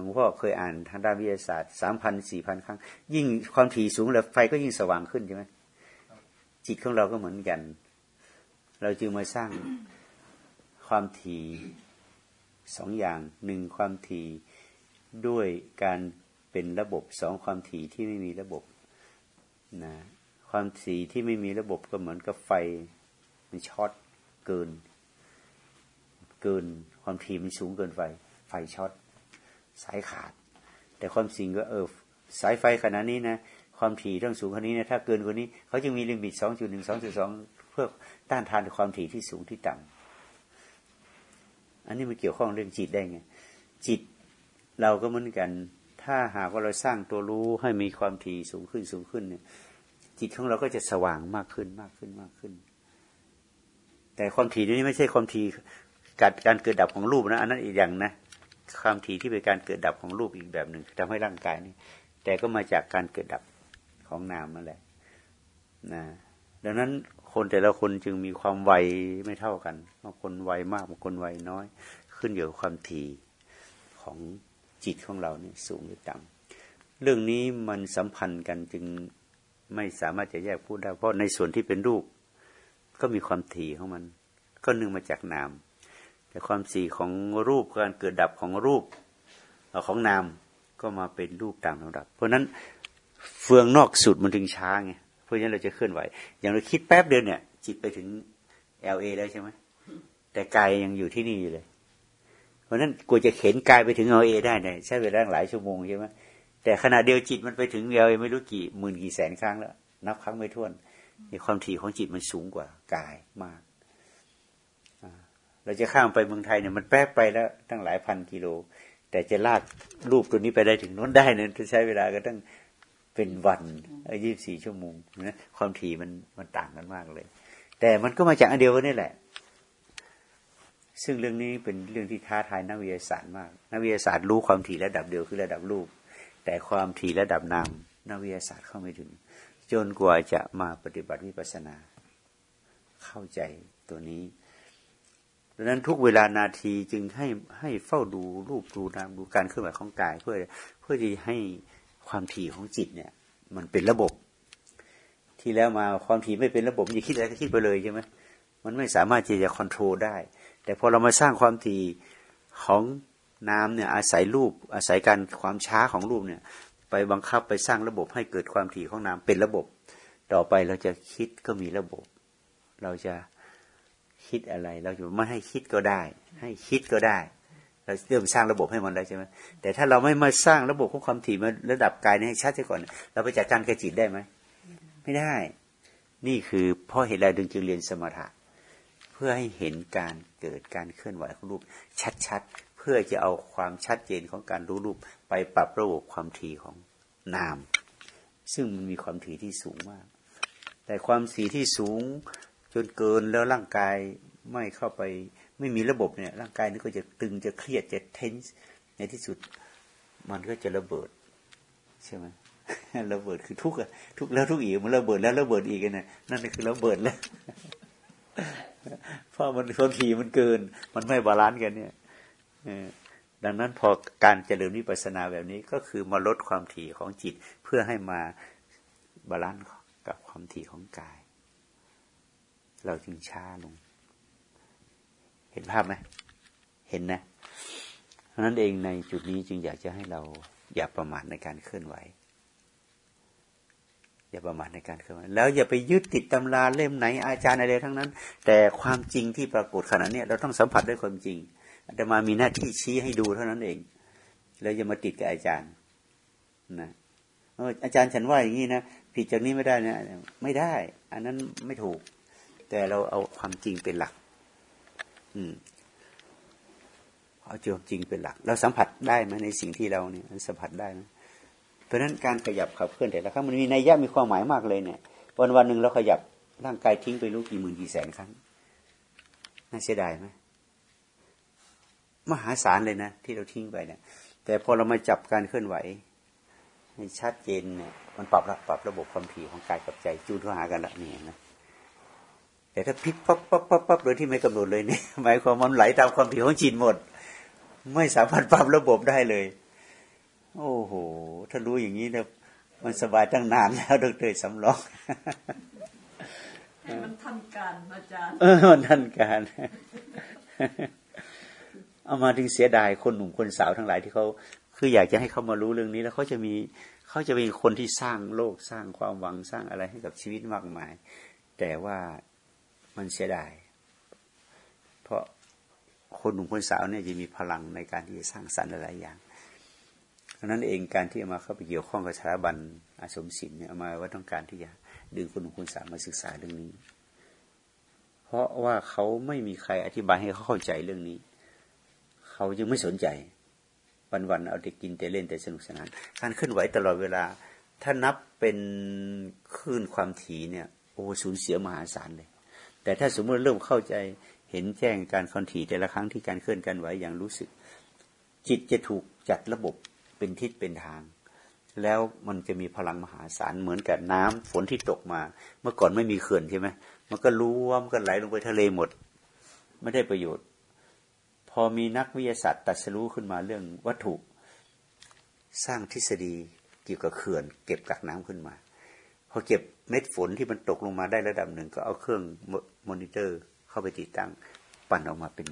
หลวงพ่อเคยอ่านทางด้านวิทยาศาสตร์สามพันสี่พันครั้ง ยิ่งความถี่สูงแล้วไฟก็ยิ่งสว่างขึ้นใช่ไหมจิตของเราก็เหมือนกัน เราจึงมาสร้างความถี่สองอย่างหนึ่งความถี่ด้วยการ เป็นระบบสองความถี่ที่ไม่มีระบบนะความถี่ที่ไม่มีระบบก็เหมือนกับไฟมันช็อตเกิน เกินความถี่มันสูงเกินไฟ ไฟช็อตสายขาด แต่ความจริงก็เออสายไฟขนาดนี้นะความถี่ต้องสูงขนาดนี้นะถ้าเกินกว่านี้เขาจึงมีลิมิตสองจุดหนึ่งสองจุดสองเพื่อต้านทานความถี่ที่สูงที่ต่ำอันนี้มันเกี่ยวข้องเรื่องจิตได้ไงจิตเราก็เหมือนกัน ถ้าหากว่าเราสร้างตัวรู้ให้มีความถี่สูงขึ้นสูงขึ้นเนี่ย จิตของเราก็จะสว่างมากขึ้นมากขึ้นมากขึ้น แต่ความถี่นี้ไม่ใช่ความถี่การการเกิดดับของรูปนะ อันนั้นอีกอย่างนะความถี่ที่เป็นการเกิดดับของรูปอีกแบบหนึ่งทำให้ร่างกายนี่แต่ก็มาจากการเกิดดับของนามนั่นแหละนะดังนั้นคนแต่ละคนจึงมีความไวไม่เท่ากันบางคนไวมากบางคนไวน้อย ขึ้นอยู่กับความถี่ของ จิตของเราเนี่ยสูงหรือต่ำเรื่องนี้มันสัมพันธ์กันจึงไม่สามารถจะแยกพูดได้ เพราะในส่วนที่เป็นรูป ก็มีความถี่ของมัน ก็นึ่งมาจากนาม แต่ความสี่ของรูปการเกิดดับของรูปของนามก็มาเป็นรูปตามลำดับ เพราะฉะนั้นเฟืองนอกสุดมันถึงช้าไงเพราะฉะนั้นเราจะเคลื่อนไหว อย่างเราคิดแป๊บเดียวเนี่ย จิตไปถึงเอเอแล้วใช่ไหมแต่กายยังอยู่ที่นี่อยู่เลย ราะนั้นกลัวจะเข็นกายไปถึงเอลเอได้เนี่ยใช้เวลาหลายชั่วโมงใช่ไหมแต่ขณะเดียวจิตมันไปถึงเอลเอไม่รู้กี่หมื่นกี่แสนครั้งแล้ว นับครั้งไม่ถ้วนในความถี่ของจิตมันสูงกว่ากายมากเราจะข้ามไปเมืองไทยเนี่ยมันแป๊บไปแล้วตั้งหลายพันกิโล แต่จะลากรูปตัวนี้ไปได้ถึงน้นได้เนี่ยใช้เวลาก็ตั้งเป็นวันยี่สิบสี่ชั่วโมงนะความถี่มันมันต่างกันมากเลย แต่มันก็มาจากอันเดียวกันนี่แหละ ซึ่งเรื่องนี้เป็นเรื่องที่ท้าทายนักวิทยาศาสตร์มาก นักวิทยาศาสตร์รู้ความถี่ระดับเดียวคือระดับรูป แต่ความถี่ระดับนามนักวิทยาศาสตร์เข้าไม่ถึง จนกว่าจะมาปฏิบัติวิปัสสนา เข้าใจตัวนี้ดังนั้นทุกเวลานาทีจึงให้ให้เฝ้าดูรูปดูนามดูการเคลื่อนไหวของกาย เพื่อเพื่อที่ให้ความถี่ของจิตเนี่ย มันเป็นระบบ ที่แล้วมาความถี่ไม่เป็นระบบอย่าคิดอะไรก็คิดไปเลยใช่ไหมมันไม่สามารถที่จะควบคุมได้ แต่พอเรามาสร้างความถี่ของน้ำเนี่ยอาศัยรูป อาศัยการความช้าของรูปเนี่ย ไปบังคับไปสร้างระบบให้เกิดความถี่ของน้ำเป็นระบบ ต่อไปเราจะคิดก็มีระบบ เราจะคิดอะไร เราจะไม่ให้คิดก็ได้ ให้คิดก็ได้ เราเริ่มสร้างระบบให้มันได้ใช่ไหมแต่ถ้าเราไม่มาสร้างระบบของความถี่มาระดับกายนี้ให้ชัดก่อน เราไปจัดการกับจิตได้ไหมไม่ได้ นี่คือพ่อเหตุใดดึงจึงเรียนสมถะ เพื่อให้เห็นการเกิดการเคลื่อนไหวของรูปชัดๆ เพื่อจะเอาความชัดเจนของการรู้รูปไปปรับระบบความถี่ของนาม ซึ่งมันมีความถี่ที่สูงมาก แต่ความถี่ที่สูงจนเกินแล้วร่างกายไม่เข้าไปไม่มีระบบเนี่ยร่างกายนี่ก็จะตึงจะเครียดจะเทนส์ในที่สุดมันก็จะระเบิดใช่ไหมระเบิดคือทุกข์ทุกข์แล้วทุกข์อีกมันระเบิดแล้วระเบิดอีกนะนั่นคือระเบิดแล้ว เพราะมันความถี่มันเกิน มันไม่ balance กันเนี่ยดังนั้นพอการเจริญวิปัสสนาแบบนี้ก็คือมาลดความถี่ของจิตเพื่อให้มา balance กับความถี่ของกาย เราจึงช้าลง เห็นภาพไหมเห็นนะเพราะนั้นเองในจุดนี้จึงอยากจะให้เราอย่าประมาทในการเคลื่อนไหว อย่าประมาทในการเคลื่อนไหวแล้วอย่าไปยึดติดตำราเล่มไหนอาจารย์อะไรทั้งนั้น แต่ความจริงที่ปรากฏขณะนี้เราต้องสัมผัสด้วยความจริงอาตมามีหน้าที่ชี้ให้ดูเท่านั้นเอง แล้วอย่ามาติดกับอาจารย์นะอาจารย์ฉันว่าอย่างนี้นะผิดจากนี้ไม่ได้นะไม่ได้ อันนั้นไม่ถูก แต่เราเอาความจริงเป็นหลัก อืมเอาจริงเป็นหลัก เราสัมผัสได้ไหมในสิ่งที่เราเนี่ยสัมผัสได้ไหม เพราะฉะนั้นการขยับขับเคลื่อนแต่ละครั้งมันมีนัยยะมีความหมายมากเลยเนี่ย วันวันหนึ่งเราขยับร่างกายทิ้งไปรู้กี่หมื่นกี่แสนครั้งน่าเสียดายไหมมหาศาลเลยนะ ที่เราทิ้งไปเนี่ย แต่พอเรามาจับการเคลื่อนไหวให้ชัดเจนเนี่ยมันปรับระปรับระบบความถี่ของกายกับใจจูนเข้าหากันละนี่นะแต่ถ้าพลิกปั๊บปั๊บปั๊บปั๊บโดยที่ไม่กำหนดเลยเนี่ยหมายความมันไหลตามความถี่ของจิตหมด ไม่สามารถปรับระบบได้เลย โอ้โห ถ้ารู้อย่างนี้เนี่ยมันสบายตั้งนานแล้วดรสำรองให้มันทันการอาจารย์ เออมันทันการ เอามาถึงเสียดายคนหนุ่มคนสาวทั้งหลายที่เขาคืออยากจะให้เขามารู้เรื่องนี้ แล้วเขาจะมีเขาจะเป็นคนที่สร้างโลกสร้างความหวังสร้างอะไรให้กับชีวิตมากมาย แต่ว่ามันเสียดาย เพราะคนหนุ่มคนสาวเนี่ยจะมีพลังในการที่จะสร้างสรรค์หลายอย่าง ราะนั้นเองการที่มาเข้าไปเกี่ยวข้องกับสถาบันอาสมศิลป์เนี่ยมาว่าต้องการที่จะดึงคนคุณสามาศึกษาเรื่องนี้ เพราะว่าเขาไม่มีใครอธิบายให้เขาเข้าใจเรื่องนี้ เขาจึงไม่สนใจ วันๆเอาแต่กินแต่เล่นแต่สนุกสนานการเคลื่อนไหวตลอดเวลา ถ้านับเป็นคลื่นความถี่เนี่ยโอ้สูญเสียมหาศาลเลย แต่ถ้าสมมติเริ่มเข้าใจเห็นแจ้งการความถี่แต่ละครั้งที่การเคลื่อนกันไหวอย่างรู้สึก จิตจะถูกจัดระบบ เป็นทิศเป็นทาง แล้วมันจะมีพลังมหาศาลเหมือนกับน้ำฝนที่ตกมา เมื่อก่อนไม่มีเขื่อนใช่ไหมมันก็รู้ว่ามันก็ไหลลงไปทะเลหมด ไม่ได้ประโยชน์ พอมีนักวิทยาศาสตร์ตัดสู้ขึ้นมาเรื่องวัตถุ สร้างทฤษฎีเกี่ยวกับเขื่อน เก็บกักน้ำขึ้นมาพอเก็บเม็ดฝนที่มันตกลงมาได้ระดับหนึ่งก็เอาเครื่องมอนิเตอร์เข้าไปติดตั้ง ปั่นออกมาเป็น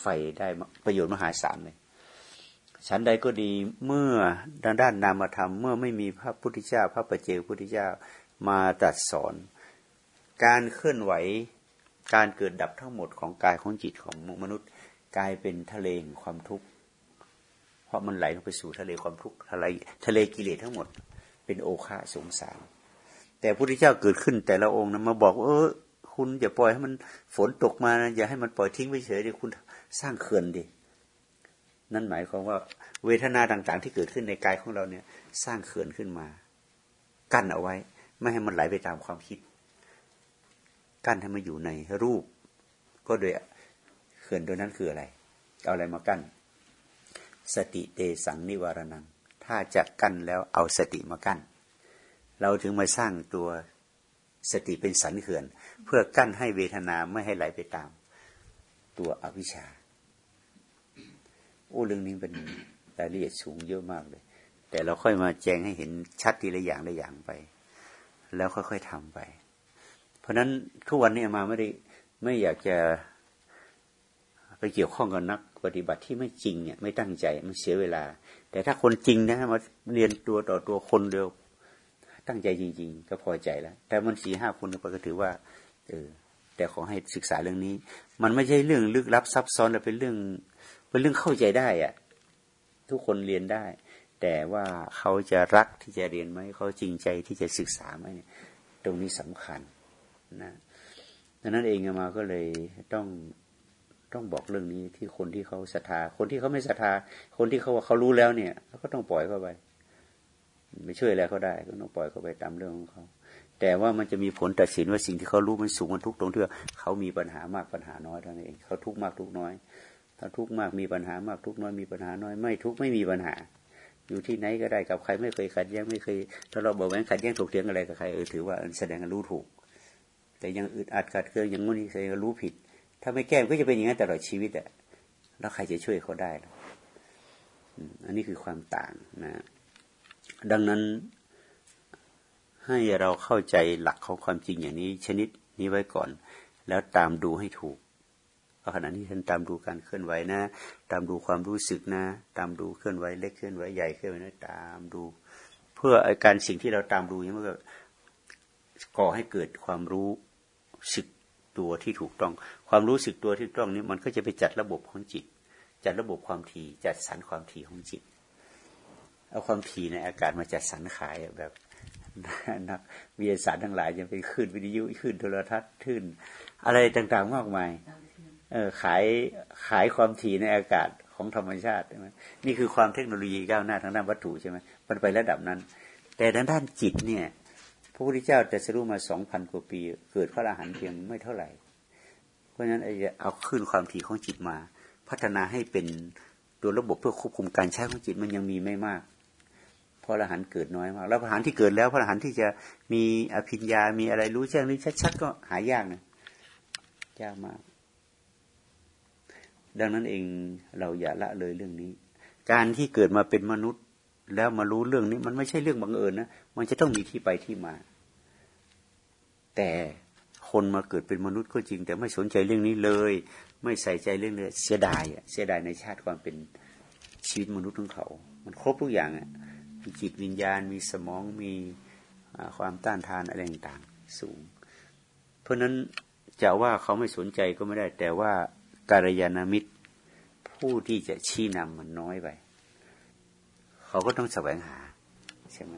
ไฟได้ประโยชน์มหาศาลเลย ฉันใดก็ดีเมื่อด้านด้านนามธรรม เมื่อไม่มีพระพุทธเจ้า พระปัจเจกพุทธเจ้ามาตรัสสอน การเคลื่อนไหวการเกิดดับทั้งหมดของกายของจิตของมนุษย์กลายเป็นทะเลงความทุกข์เพราะมันไหลลงไปสู่ทะเลความทุกข์ทะเลทะเลกิเลสทั้งหมด เป็นโอคาสงสาร แต่พระพุทธเจ้าเกิดขึ้นแต่ละองค์นะมาบอกเออคุณอย่าปล่อยให้มันฝนตกมานะอย่าให้มันปล่อยทิ้งไว้เฉยเดี๋ยคุณสร้างเขื่อนดิ นั่นหมายความว่าเวทนาต่าง ๆ ที่เกิดขึ้นในกายของเราเนี่ย สร้างเขื่อนขึ้นมา กั้นเอาไว้ ไม่ให้มันไหลไปตามความคิด กั้นให้มันอยู่ในรูป ก็โดยเขื่อนโดยนั้นคืออะไร เอาอะไรมากั้น สติเตสังนิวารนัง ถ้าจะกั้นแล้วเอาสติมากั้น เราถึงมาสร้างตัวสติเป็นสันเขื่อน เพื่อกั้นให้เวทนาไม่ให้ไหลไปตาม ตัวอวิชชา อ้เรื่องนี้เป็นรายละเอียดสูงเยอะมากเลย แต่เราค่อยมาแจงให้เห็นชัดทีละอย่างละอย่างไป แล้วค่อยๆทำไป เพราะฉะนั้นทุกวันนี้มาไม่ได้ไม่อยากจะไปเกี่ยวข้องกับนักปฏิบัติที่ไม่จริงเนี่ยไม่ตั้งใจมันเสียเวลา แต่ถ้าคนจริงนะมาเรียนตัวต่อตัวคนเดียวตั้งใจจริง ๆ ก็พอใจแล้ว แต่มันสี่ห้าคนก็ถือว่าเออแต่ขอให้ศึกษาเรื่องนี้ มันไม่ใช่เรื่องลึกลับซับซ้อนแต่เป็นเรื่อง เป็นเรื่องเข้าใจได้อะทุกคนเรียนได้ แต่ว่าเขาจะรักที่จะเรียนไหมเขาจริงใจที่จะศึกษาไหมเนี่ย ตรงนี้สำคัญนะดังนั้นเองมาก็เลยต้องต้องบอกเรื่องนี้ที่คนที่เขาศรัทธา คนที่เขาไม่ศรัทธา คนที่เขาว่าเขารู้แล้วเนี่ยเขาก็ต้องปล่อยเข้าไป ไม่ช่วยอะไรเขาได้ ก็ต้องปล่อยเขาไปตามเรื่องของเขา แต่ว่ามันจะมีผลตัดสินว่าสิ่งที่เขารู้มันสูงมันทุกตรงที่เขามีปัญหามากปัญหาน้อยเท่านั้นเองเขาทุกมากทุกน้อย ถ้าทุกมากมีปัญหามากทุกน้อยมีปัญหาน้อยไม่ทุกไม่มีปัญหา อยู่ที่ไหนก็ได้กับใครไม่เคยขัดแย้งไม่เคยถ้าเราบอกว่าขัดแย้งถกเถียงอะไรกับใครเออถือว่าแสดงรู้ถูก แต่ยังอึดอัดขัดเคืองอย่างงี้แสดงรู้ผิด ถ้าไม่แก้ก็จะเป็นอย่างนั้นตลอดชีวิตอะแล้วใครจะช่วยเขาได้ล่ะอันนี้คือความต่างนะ ดังนั้นให้เราเข้าใจหลักของความจริงอย่างนี้ชนิดนี้ไว้ก่อน แล้วตามดูให้ถูก ขณะนี้ท่านตามดูการเคลื่อนไหวนะ ตามดูความรู้สึกนะ ตามดูเคลื่อนไหวเล็กเคลื่อนไหวใหญ่เคลื่อนไหวน้อยตามดู เพื่ออาการสิ่งที่เราตามดูนี้มันก็ก่อให้เกิดความรู้สึกตัวที่ถูกต้อง ความรู้สึกตัวที่ถูกต้องนี้มันก็จะไปจัดระบบของจิต จัดระบบความถี่จัดสรรความถี่ของจิต เอาความถี่ในอากาศมาจัดสรรขายแบบนักวิทยาศาสตร์ทั้งหลายจะเป็นขึ้นวิทยุขึ้นโทรทัศน์ขึ้น อะไรต่างๆมากมาย ขายขายความถี่ในอากาศของธรรมชาติใช่ไหมนี่คือความเทคโนโลยีก้าวหน้าทางด้านวัตถุใช่ไหมมันไประดับนั้น แต่ด้านด้านจิตเนี่ย พระพุทธเจ้าจะสรู้มาสองพันกว่าปี เกิดพระอรหันต์เพียงไม่เท่าไหร่ เพราะฉะนั้นจะเอาขึ้นความถี่ของจิตมา พัฒนาให้เป็นตัวระบบเพื่อควบคุมการใช้ของจิตมันยังมีไม่มากพระอรหันต์เกิดน้อยมาก แล้วพระอรหันต์ที่เกิดแล้วพระอรหันต์ที่จะมีอภิญญา มีอะไรรู้แจ้งนี้ชัดๆก็หายากนะยากมาก ดังนั้นเองเราอย่าละเลยเรื่องนี้ การที่เกิดมาเป็นมนุษย์ แล้วมารู้เรื่องนี้ มันไม่ใช่เรื่องบังเอิญนะมันจะต้องมีที่ไปที่มา แต่คนมาเกิดเป็นมนุษย์ก็จริง แต่ไม่สนใจเรื่องนี้เลย ไม่ใส่ใจเรื่องนี้เสียดายเสียดายในชาติความเป็นชีวิตมนุษย์ของเขา มันครบทุกอย่างอะมีจิตวิญญาณมีสมองมีความต้านทานอะไรต่างๆสูง เพราะนั้นจะว่าเขาไม่สนใจก็ไม่ได้ แต่ว่า การยานามิตร ผู้ที่จะชี้นำมันน้อยไป เขาก็ต้องแสวงหาใช่ไหม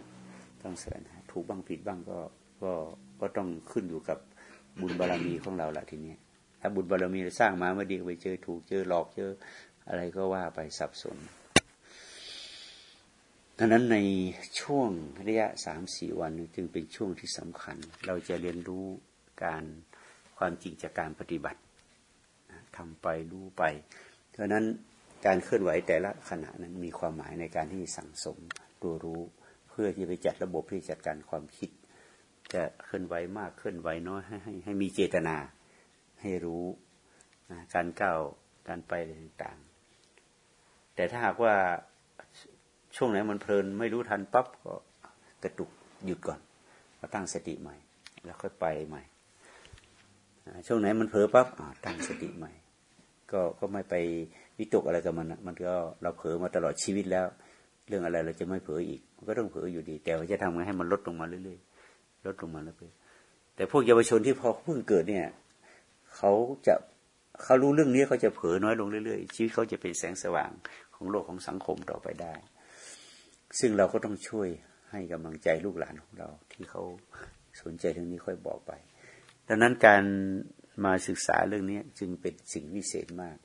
ต้องแสวงหาถูกบ้างผิดบ้างก็ก็ก็ต้องขึ้นอยู่กับบุญบารรมีของเราละทีนี้ถ้าบุญบารรมีเราสร้างมาเมื่อดีไปเจอถูกเจอหลอกเจออะไรก็ว่าไปสับสนดังนั้นในช่วงระยะสามสี่วันจึงเป็นช่วงที่สำคัญ เราจะเรียนรู้การความจริงจากการปฏิบัติ ทำไปรู้ไป เพราะนั้นการเคลื่อนไหวแต่ละขณะนั้นมีความหมายในการที่สั่งสมตัวรู้ เพื่อที่ไปจัดระบบที่จัดการความคิด จะเคลื่อนไหวมากเคลื่อนไหวน้อยให้ให้ให้มีเจตนาให้รู้นะการก้าวการไปต่างๆ แต่ถ้าหากว่าช่วงไหนมันเพลินไม่รู้ทันปั๊บก็กระตุกหยุดก่อนมาตั้งสติใหม่ แล้วค่อยไปใหม่ช่วงไหนมันเผลอปั๊บตั้งสติใหม่ ก็ก็ไม่ไปวิตกอะไรกับมันมันก็เราเผลอมาตลอดชีวิตแล้ว เรื่องอะไรเราจะไม่เผลออีก มันก็ต้องเผลออยู่ดี แต่ว่าจะทำไงให้มันลดลงมาเรื่อยๆลดลงมาเรื่อยๆแต่พวกเยาวชนที่พอเพิ่งเกิดเนี่ยเขาจะเขารู้เรื่องนี้เขาจะเผลอน้อยลงเรื่อยๆชีวิตเขาจะเป็นแสงสว่างของโลกของสังคมต่อไปได้ ซึ่งเราก็ต้องช่วยให้กำลังใจลูกหลานของเรา ที่เขาสนใจเรื่องนี้ค่อยบอกไป ดังนั้นการ มาศึกษาเรื่องนี้จึงเป็นสิ่งวิเศษมาก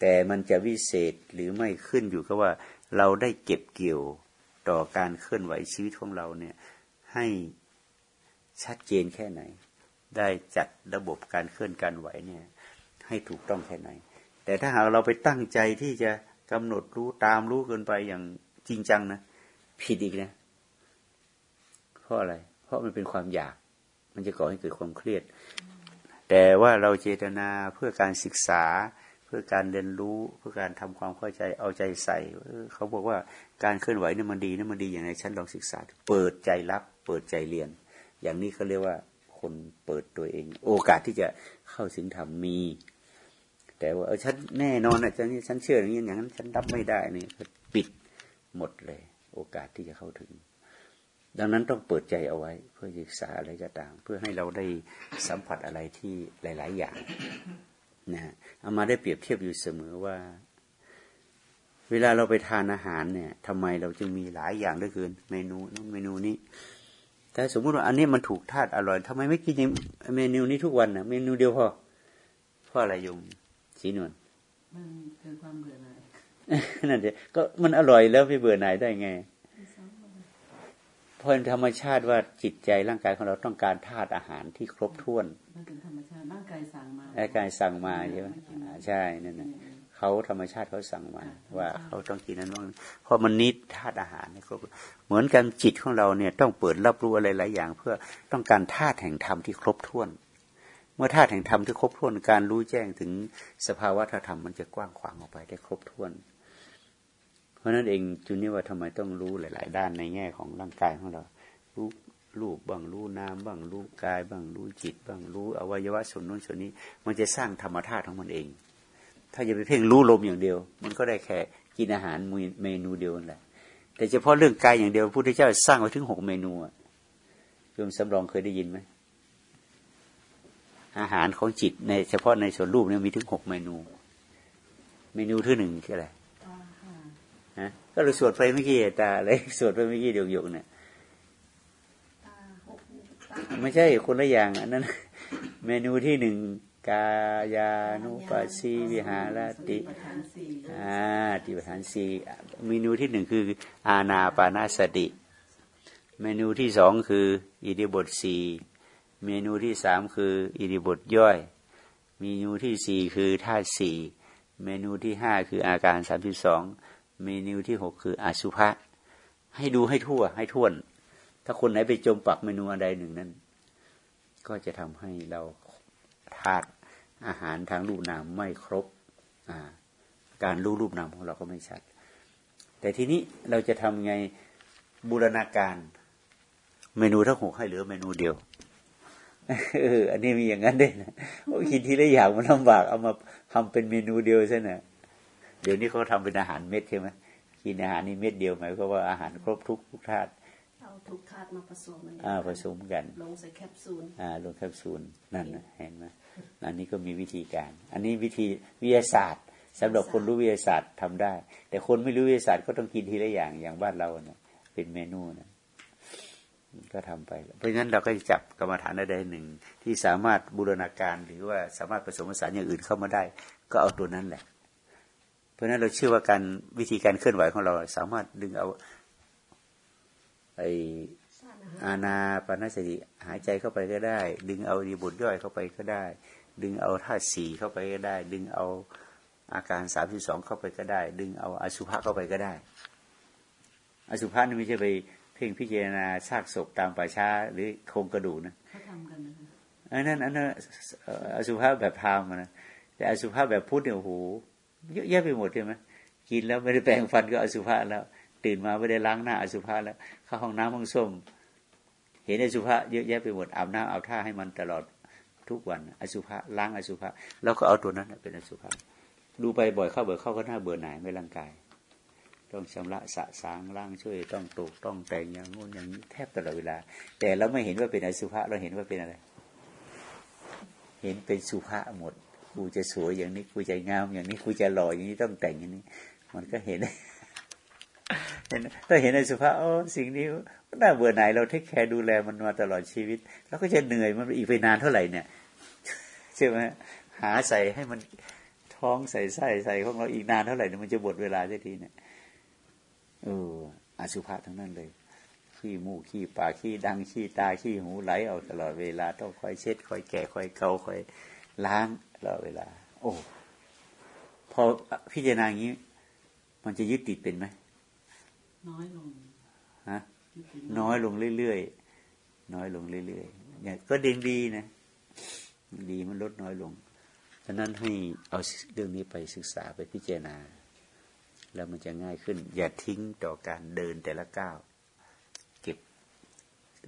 แต่มันจะวิเศษหรือไม่ขึ้นอยู่กับว่า เราได้เก็บเกี่ยวต่อการเคลื่อนไหวชีวิตของเราเนี่ยให้ชัดเจนแค่ไหน ได้จัดระบบการเคลื่อนการไหวเนี่ยให้ถูกต้องแค่ไหน แต่ถ้าหากเราไปตั้งใจที่จะกำหนดรู้ตามรู้เกินไปอย่างจริงจังนะผิดอีกนะราะอะไร เพราะมันเป็นความอยาก มันจะก่อให้เกิดความเครียด แต่ว่าเราเจตนาเพื่อการศึกษา เพื่อการเรียนรู้เพื่อการทำความเข้าใจเอาใจใส่เขาบอกว่าการเคลื่อนไหวนี่มันดีนี่มันดีอย่างไรฉันลองศึกษา เปิดใจรับ เปิดใจเรียน อย่างนี้เขาเรียกว่าคนเปิดตัวเอง โอกาสที่จะเข้าถึงธรรมมี แต่ว่าเออฉันแน่นอนอะฉันฉันเชื่ออย่างนี้อย่างนั้นฉันรับไม่ได้นี่ปิดหมดเลย โอกาสที่จะเข้าถึง ดังนั้นต้องเปิดใจเอาไว้ เพื่อศึกษาอะไรก็ตาม เพื่อให้เราได้สัมผัสอะไรที่หลาย ๆ อย่างนะเอามาได้เปรียบเทียบอยู่เสมอว่า เวลาเราไปทานอาหารเนี่ยทำไมเราจึงมีหลายอย่างเหลือเกิน เมนูนู้นเมนูนี้ แต่สมมุติว่าอันนี้มันถูกธาตุอร่อยทำไมไม่กินเมนูนี้ทุกวันนะเมนูเดียวพอเพราะอะไรโยมสีนวลมันเกิดความเบื่อหน่ายนั่นเองก็มันอร่อยแล้วไปเบื่อหน่ายได้ไง เพราะธรรมชาติว่าจิตใจร่างกายของเราต้องการธาตุอาหารที่ครบถ้วนมันเป็นธรรมชาติร่างกายสั่งมาร่างกายสั่งมาใช่ไหมอ่าใช่นั่นนะเขาธรรมชาติเขาสั่งมา ว่าเขาต้องกินนั้นบ้างเพราะมันนิดธาตุอาหารให้ครบเหมือนกันจิตของเราเนี่ยต้องเปิดรับรู้อะไรหลายอย่าง เพื่อต้องการธาตุแห่งธรรมที่ครบถ้วน เมื่อธาตุแห่งธรรมที่ครบถ้วนการรู้แจ้งถึงสภาวะธรรมมันจะกว้างขวางออกไปได้ครบถ้วนเพ ราะนั้นเองจุนนี่ว่าทำไมต้องรู้หลาย ๆ ด้านในแง่ของร่างกายของเรา รู้รูปบ้างรู้นามบ้างรู้กายบ้างรู้จิต บ้างรู้อวัยวะส่วนนู้นส่วนนี้ มันจะสร้างธรรมธาตุของมันเอง ถ้าจะไปเพ่งรู้ลมอย่างเดียว มันก็ได้แค่กินอาหารเมนูเดียวนั่นแหละแต่เฉพาะเรื่องกายอย่างเดียวพระพุทธเจ้าสร้างไว้ถึงหกเมนูอะโยมสำรองเคยได้ยินไหมอาหารของจิตในเฉพาะในส่วนรูปเนี่ยมีถึงหกเมนู เมนูที่หนึ่งคืออะไร ก็เราสวดไปเมื่อกี้ตาอะไรสวดไปเมื่อกี้เดียวหยกเนี่ยไม่ใช่คนละอย่างอันนั้น เมนูที่หนึ่งกายานุปัสสีวิหารติประธานสี่อ่าติปฐานสี่เมนูที่หนึ่งคือ อาณาปานาสติ เมนูที่สองคือ อิริบทสี่เมนูที่สามคือ อิริบทย่อย เมนูที่สี่คือธาตุสี่เมนูที่ห้าคืออาการสามสิบสอง เมนูที่หกคืออาสุภะให้ดูให้ทั่ว ให้ท่วน ถ้าคนไหนไปจมปักเมนูอันใดหนึ่งนั้น ก็จะทำให้เราธาตุอาหารทางรูปนามไม่ครบอ่าการรู้รูปนามของเราก็ไม่ชัด แต่ทีนี้เราจะทำไงบูรณาการ เมนูทั้งหกให้เหลือเมนูเดียวเอออันนี้มีอย่างนั้นด้วยนะโอ้คิดทีละอย่างมันลำบากเอามาทำเป็นเมนูเดียวซะนะ เดี๋ยวนี้เขาทำเป็นอาหารเม็ดใช่ไหมกินอาหารนี่เม็ดเดียวหมายความว่าอาหารครบทุกทุกธาตุเอาทุกธาตุมาผสมมันอ่าผสมกัน ลงใส่แคปซูลอ่าลงแคปซูลนั่นนะเห็นไหมอันนี้ก็มีวิธีการ อันนี้วิธีวิทยาศาสตร์สำหรับคนรู้วิทยาศาสตร์ทำได้ แต่คนไม่รู้วิทยาศาสตร์ก็ต้องกินทีละอย่างอย่างบ้านเราเนี่ยเป็นเมนูนะก็ทำไป เพราะฉะนั้นเราก็จะจับกรรมฐานใดๆหนึ่ง ที่สามารถบูรณาการหรือว่าสามารถผสมผสานอย่างอื่นเข้ามาได้ ก็เอาตัวนั้นแหละ เพราะฉะนั้นเราเชื่อว่าการวิธีการเคลื่อนไหวของเรา สามารถดึงเอาไอสารอาหารอาณาปานสติหายใจเข้าไปก็ได้ ดึงเอาดีบุตรย่อยเข้าไปก็ได้ ดึงเอาธาตุสี่เข้าไปก็ได้ ดึงเอาอาการสามสิบสองเข้าไปก็ได้ ดึงเอาอสุภะเข้าไปก็ได้ อสุภะนี่ไม่ใช่ไปเพ่งพิจารณาซากศพตามป่าช้าหรือโครงกระดูกนะเขาทำกันนะคะอันนั้นอันนั้นเอ่ออสุภะแบบพราหมณ์นะแต่อสุภะแบบพุทธเนี่ยโอ้โห เยอะแยะไปหมดใช่ไหมกินแล้วไม่ได้แปรงฟันก็อสุภะแล้ว ตื่นมาไม่ได้ล้างหน้าอสุภะแล้วเข้าห้องน้ำห้องส้มเห็นอสุภะเยอะแยะไปหมดอาบน้ำอาบท่าให้มันตลอดทุกวัน อสุภะล้างอสุภะแล้วก็เอาตัวนั้นเป็นอสุภะดูไปบ่อยเข้าเบื่อเข้าก็น่าเบื่อหน่ายไม่ร่างกาย ต้องชำระสะสางล้างช่วยต้องตกต้องแต่งอย่างงู้นอย่างนี้แทบตลอดเวลา แต่เราไม่เห็นว่าเป็นอสุภะเราเห็นว่าเป็นอะไร เห็นเป็นสุภาพหมด กูจะสวยอย่างนี้กูจะงาม อย่างนี้กูจะหล่ออย่างนี้ต้องแต่งอย่างนี้ มันก็เห็นเห็นถ้าเห็นในอสุภะโอ้สิ่งนี้น่าเบื่อหน่ายเรา take care ดูแลมันมาตลอดชีวิต แล้วก็จะเหนื่อยมันอีกไปนานเท่าไหร่เนี่ยใช่ไหมหาใส่ให้มันท้องใส่ไส้ใส่ของเราอีกนานเท่าไหร่เนี่ยมันจะหมดเวลาสักทีเนี่ยเอออสุภะทั้งนั้นเลยขี้มูกขี้ปากขี้ดังขี้ตาขี้หูไหลออกตลอดเวลาต้องคอยเช็ดคอยแกะคอยเกาคอยล้าง ตลอดเวลา โอ้พอพิจารณาอย่างนี้ มันจะยึดติดเป็นไหมน้อยลงฮะยุติน้อยลงเรื่อยน้อยลงเรื่อยๆเนี่ยก็ดีดีนะดีมันลดน้อยลงดังนั้นให้เอาเรื่องนี้ไปศึกษาไปพิจารณา แล้วมันจะง่ายขึ้น อย่าทิ้งต่อการเดินแต่ละก้าวเก็บ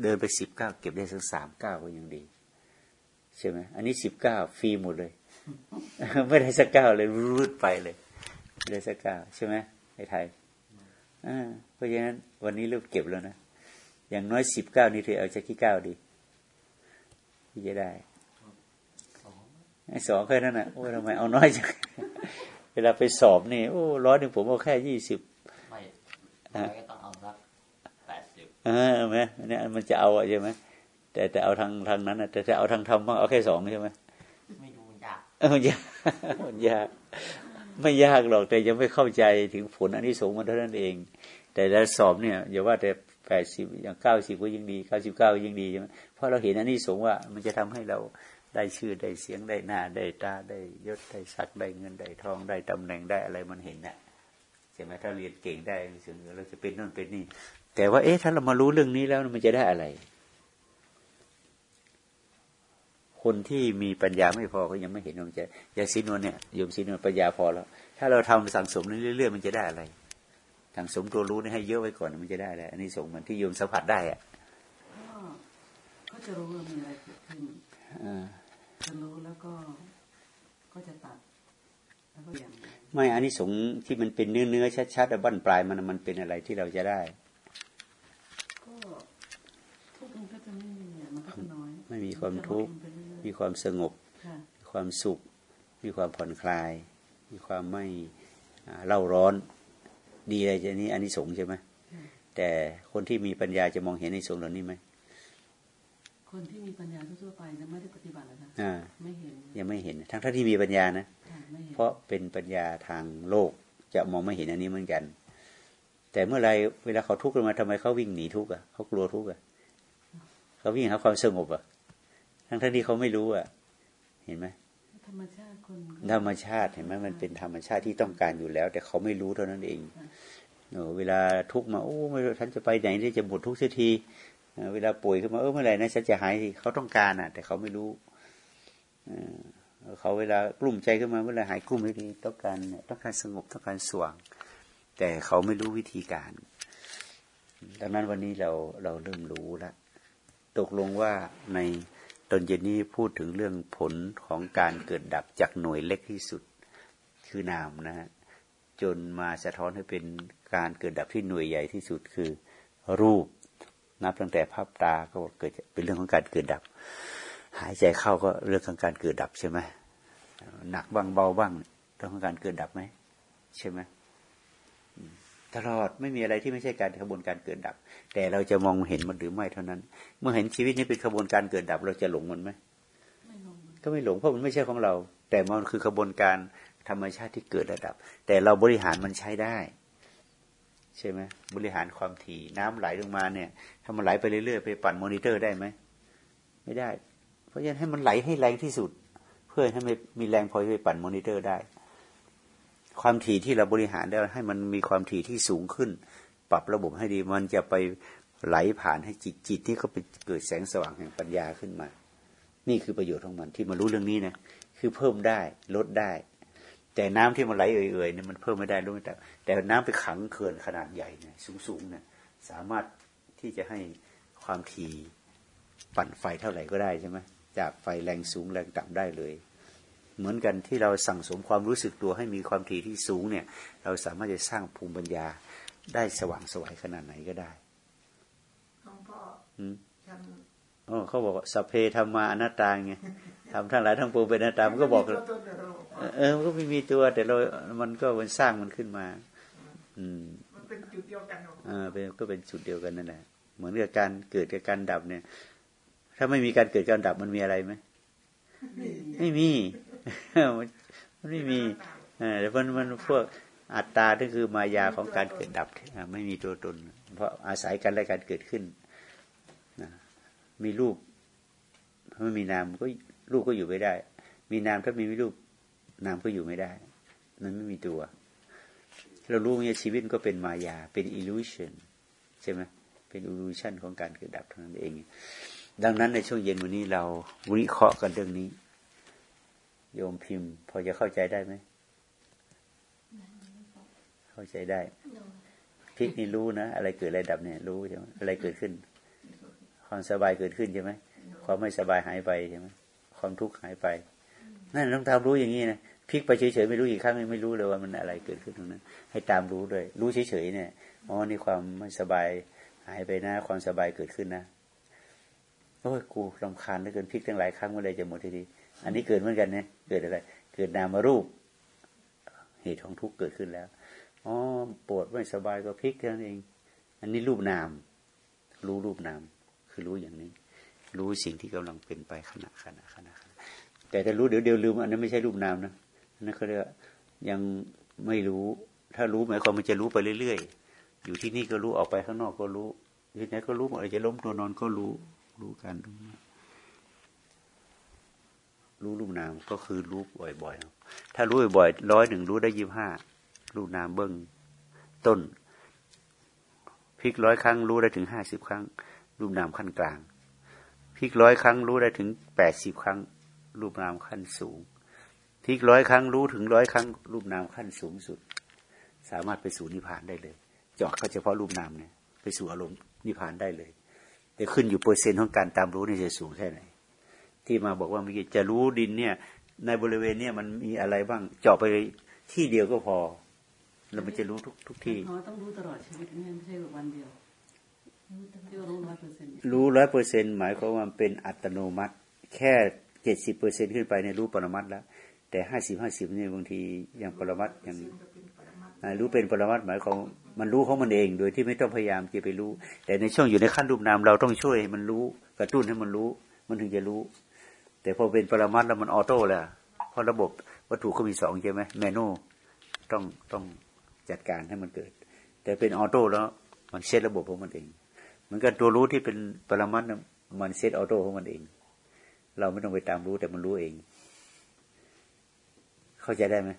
เดินไปสิบก้าวเก็บได้สักสามก้าวก็ยังดี ใช่ไหมอันนี้สิบก้าวฟรีหมดเลย ไม่ได้สักก้าวเลยรูดไปเลยไม่ได้สักก้าวใช่ไหมไอ้ไทยอ่าเพราะฉะนั้นวันนี้เริ่มเก็บแล้วนะอย่างน้อยสิบก้าวนี่เธอเอาจะกี่ก้าวดีที่จะได้ไอ้สองแค่นั้นน่ะโอ้ยทำไมเอาน้อยจังเวลาไปสอบนี่โอ้ร้อยหนึ่งผมเอาแค่ยี่สิบไม่ไม่ก็ต้องเอาสักแปดสิบเออไหมเนี่ยมันจะเอาอะใช่ไหมแต่แต่เอาทางทางนั้นนะแต่ถ้าเอาทางธรรมบ้างเอาแค่สองใช่ไหมไม่ดู มันยากออมันยาก ไม่ยากหรอกแต่ยังไม่เข้าใจถึงผลอันนี้สงมันเท่านั้นเอง แต่แล้วสอบเนี่ยอย่าว่าแต่แปดสิบอย่างเก้าสิบก็ยิ่งดีเก้าสิบเก้ายิ่งดีใช่ไหมเพราะเราเห็นอันนี้สงว่ามันจะทำให้เราได้ชื่อได้เสียงได้หน้าได้ตาได้ยศได้ศักดิ์ได้เงินได้ทองได้ตำแหน่งได้อะไรมันเห็นน่ะใช่ไหมถ้าเรียนเก่งได้ถึงเราจะเป็นโน่นเป็นนี่ แต่ว่าเอ๊ะถ้าเรามารู้เรื่องนี้แล้วมันจะได้อะไร คนที่มีปัญญาไม่พอก็ยังไม่เห็นมันจะอย่างสินวนเนี่ยโยมสินวนปัญญาพอแล้ว ถ้าเราทำสั่งสมเรื่อยๆมันจะได้อะไรสั่งสมตัวรู้นี่ให้เยอะไว้ก่อนมันจะได้อะไรอันนี้สงส์มันที่โยมสัมผัสได้อะก็ก็จะรู้ว่ามีอะไรเกิดขึ้นอ่าจะรู้แล้วก็ก็จะตัดแล้วก็อย่างไม่อันนี้สงส์ที่มันเป็นเนื้อเนื้อๆชัดๆแต่บั้นปลายมันมันเป็นอะไรที่เราจะได้ก็ทุกข์มันก็จะไม่มีอะมันก็จะน้อยไม่มีความทุกข์ นจะลดลงไปเรื่อยมีความสงบๆค่ะมีความสุข มีความผ่อนคลาย มีความไม่อ่าเล่าร้อน ดีอะไรจะนี้อันนี้สงส์ใช่ไหมแต่คนที่มีปัญญาจะมองเห็นในสงส์เหล่านี้ไหมคนที่มีปัญญาทั่วๆไปจะไม่ได้ปฏิบัติแล้วนะอ่าไม่เห็นยังไม่เห็น ทั้งท่านที่มีปัญญานะค่ะไม่เห็นเพราะเป็นปัญญาทางโลกจะมองไม่เห็นอันนี้เหมือนกัน แต่เมื่อไรเวลาเขาทุกข์ขึ้นมาทำไมเขาวิ่งหนีทุกข์อะเขากลัวทุกข์อะเขาวิ่งหาความสงบอะ ทั้งท่านที่เขาไม่รู้อะ เห็นไหมธรรมชาติคนก็ธรรมชาติเห็นไหมมันเป็นธรรมชาติที่ต้องการอยู่แล้ว แต่เขาไม่รู้เท่านั้นเองเออเวลาทุกข์มาโอ้ไม่รู้ฉันจะไปไหนที่จะหมดทุกข์เสียทีเออเวลาป่วยขึ้นมาเออเมื่อไหร่นะฉันจะหายทีเขาต้องการอะ แต่เขาไม่รู้เออเขาเวลากลุ่มใจขึ้นมาเมื่อไหร่หายกลุ่มไม่ดีต้องการเนี่ยต้องการสงบต้องการสว่าง แต่เขาไม่รู้วิธีการ ดังนั้นวันนี้เราเราเริ่มรู้แล้วตกลงว่าใน ตอนเย็นนี้พูดถึงเรื่องผลของการเกิดดับจากหน่วยเล็กที่สุดคือนามนะฮะจนมาสะท้อนให้เป็นการเกิดดับที่หน่วยใหญ่ที่สุดคือรูป นับตั้งแต่ภาพตาก็เกิดเป็นเรื่องของการเกิดดับ หายใจเข้าก็เรื่องของการเกิดดับใช่ไหมหนักบ้างเบาบ้างเรื่องของการเกิดดับไหมใช่ไหมอืม ตลอดไม่มีอะไรที่ไม่ใช่การกระบวนการเกิดดับ แต่เราจะมองเห็นมันหรือไม่เท่านั้น เมื่อเห็นชีวิตนี้เป็นกระบวนการเกิดดับ เราจะหลงมันไหมไม่ลงก็ไม่หลงเพราะมันไม่ใช่ของเรา แต่มันคือกระบวนการธรรมชาติที่เกิดระดับ แต่เราบริหารมันใช้ได้ ใช่ไหมบริหารความถี่น้ำไหลลงมาเนี่ยถ้ามันไหลไปเรื่อยๆไปปั่นมอนิเตอร์ได้ไหมไม่ได้ เพราะฉะนั้นให้มันไหลให้แรงที่สุด เพื่อให้มันมีแรงพอที่ไปปั่นมอนิเตอร์ได้ ความถี่ที่เราบริหารได้ให้มันมีความถี่ที่สูงขึ้น ปรับระบบให้ดีมันจะไปไหลผ่านให้จิตจิตที่ก็ไปเกิดแสงสว่างแห่งปัญญาขึ้นมา นี่คือประโยชน์ของมันที่มารู้เรื่องนี้นะคือเพิ่มได้ลดได้ แต่น้ำที่มันไหลเอื่อยๆเนี่ยมันเพิ่มไม่ได้รู้ไหมแต่แต่น้ำไปขังเขื่อนขนาดใหญ่เนี่ยสูงๆเนี่ยสามารถที่จะให้ความถี่ปั่นไฟเท่าไหร่ก็ได้ใช่ไหมจากไฟแรงสูงแรงต่ำได้เลย เหมือนกันที่เราสั่งสมความรู้สึกตัวให้มีความถี่ที่สูงเนี่ย เราสามารถจะสร้างภูมิปัญญาได้สว่างสวยขนาดไหนก็ได้หลวงพ่ออืมฉันอ๋อเขาบอกว่าสัพเพธรรมาอนัตตาไงทำทั้งหลายทั้งปวงเป็นอนัตตามันก็บอกตัวตนเดี๋ยวเราเออมันก็ไม่มีตัวแต่เรา มันก็มันสร้างมันขึ้นมา อืมมันเป็นจุดเดียวกันหรอกอ่าเป็นก็เป็นจุดเดียวกันนั่นแหละเหมือนกับการเกิดกับการดับเนี่ย ถ้าไม่มีการเกิดการดับมันมีอะไรไหมไม่มี มันไม่มีเออแต่มันมันพวกอัตตาที่คือมายาของการเกิดดับไม่มีตัวตน เพราะอาศัยกันและการเกิดขึ้นนะมีรูปถ้าไม่มีนามก็รูปก็อยู่ไม่ได้ มีนามถ้าไม่มีรูปนามก็อยู่ไม่ได้ มันไม่มีตัว เรารู้ว่าชีวิตก็เป็นมายา เป็น illusion ใช่ไหมเป็นอิลูชันของการเกิดดับเท่านั้นเอง ดังนั้นในช่วงเย็นวันนี้เราวิเคราะห์กันเรื่องนี้ โยมพิมพ์ พอจะเข้าใจได้ไหม เข้าใจได้พิกนี่รู้นะ อะไรเกิดอะไรดับเนี่ย รู้ใช่ไหมอะไรเกิดขึ้น ความสบายเกิดขึ้นใช่ไหมความไม่สบายหายไปใช่ไหมความทุกข์หายไป นั่นต้องตามรู้อย่างนี้นะพลิกไปเฉยๆไม่รู้กี่ครั้งไม่รู้เลยว่ามันอะไรเกิดขึ้นตรงนั้น ให้ตามรู้ด้วย รู้เฉยๆเนี่ยอ๋อนี่ความไม่สบายหายไปนะความสบายเกิดขึ้นนะโอ้ยกูรำคาญเหลือเกินพลิกตั้งหลายครั้งเมื่อไรจะหมดทีดี อันนี้เกิดเหมือนกันเนี่ยเกิดอะไร เกิดนามรูป เหตุของทุกข์เกิดขึ้นแล้วอ๋อปวดไม่สบายก็พลิกแค่นั้นเอง อันนี้รูปนาม รู้รูปนาม คือรู้อย่างนี้ รู้สิ่งที่กำลังเป็นไปขณะขณะขณะขณะแต่ถ้ารู้เดี๋ยวเดี๋ยวลืม อันนั้นไม่ใช่รูปนามนะอันนั่นเขาเรียกยังไม่รู้ ถ้ารู้หมายความมันจะรู้ไปเรื่อยๆ อยู่ที่นี่ก็รู้ออกไปข้างนอกก็รู้ที่ไหนก็รู้หมดจะล้มตัวนอนก็รู้รู้กันรู้ รู้รูปนามก็คือรู้บ่อยๆ ถ้ารู้บ่อยๆร้อยหนึ่งรู้ได้ยี่ห้ารูปนามเบิ้องต้นพลิกร้อยครั้งรู้ได้ถึงห้าสิบครั้ง รูปนามขั้นกลางพลิกร้อยครั้งรู้ได้ถึงแปดสิบครั้ง รูปนามขั้นสูงพลิกร้อยครั้งรู้ถึงร้อยครั้ง รูปนามขั้นสูงสุด สามารถไปสู่นิพพานได้เลยเจาะก็เฉพาะรูปนามเนี่ยไปสู่อารมณ์นิพพานได้เลย แต่ขึ้นอยู่เปอร์เซ็นต์ของการตามรู้นี่จะสูงแค่ไหน ที่มาบอกว่าเมื่อกี้จะรู้ดินเนี่ย ในบริเวณเนี่ยมันมีอะไรบ้างเจาะไปที่เดียวก็พอ เรามันจะรู้ทุกทุกที่เขาต้องรู้ตลอดชีวิตไม่ใช่แบบวันเดียวที่ว่ารู้ร้อยเปอร์เซ็นต์รู้ร้อยเปอร์เซ็นหมายความว่าเป็นอัตโนมัติ แค่เจ็ดสิบเปอร์เซ็นขึ้นไปในรู้ปรมัตถ์แล้ว แต่ห้าสิบห้าสิบเนี่ยบางทียังปรมัตถ์ยังอ่ารู้เป็นปรมัตถ์หมายความมันรู้ของมันเอง โดยที่ไม่ต้องพยายามจะไปรู้ แต่ในช่วงอยู่ในขั้นรูปนามเราต้องช่วยให้มันรู้กระตุ้นให้มันรู้ มันถึงจะรู้ แต่พอเป็นปรมัตแล้วมันออโต้แล้วเพราะระบบวัตถุเขามีสองใช่ไหมแมนูต้องต้องจัดการให้มันเกิด แต่เป็นออโต้แล้ว มันเซตระบบของมันเอง เหมือนกันตัวรู้ที่เป็นปรมัตมันเซตออโต้ของมันเอง เราไม่ต้องไปตามรู้แต่มันรู้เอง เข้าใจได้ไหม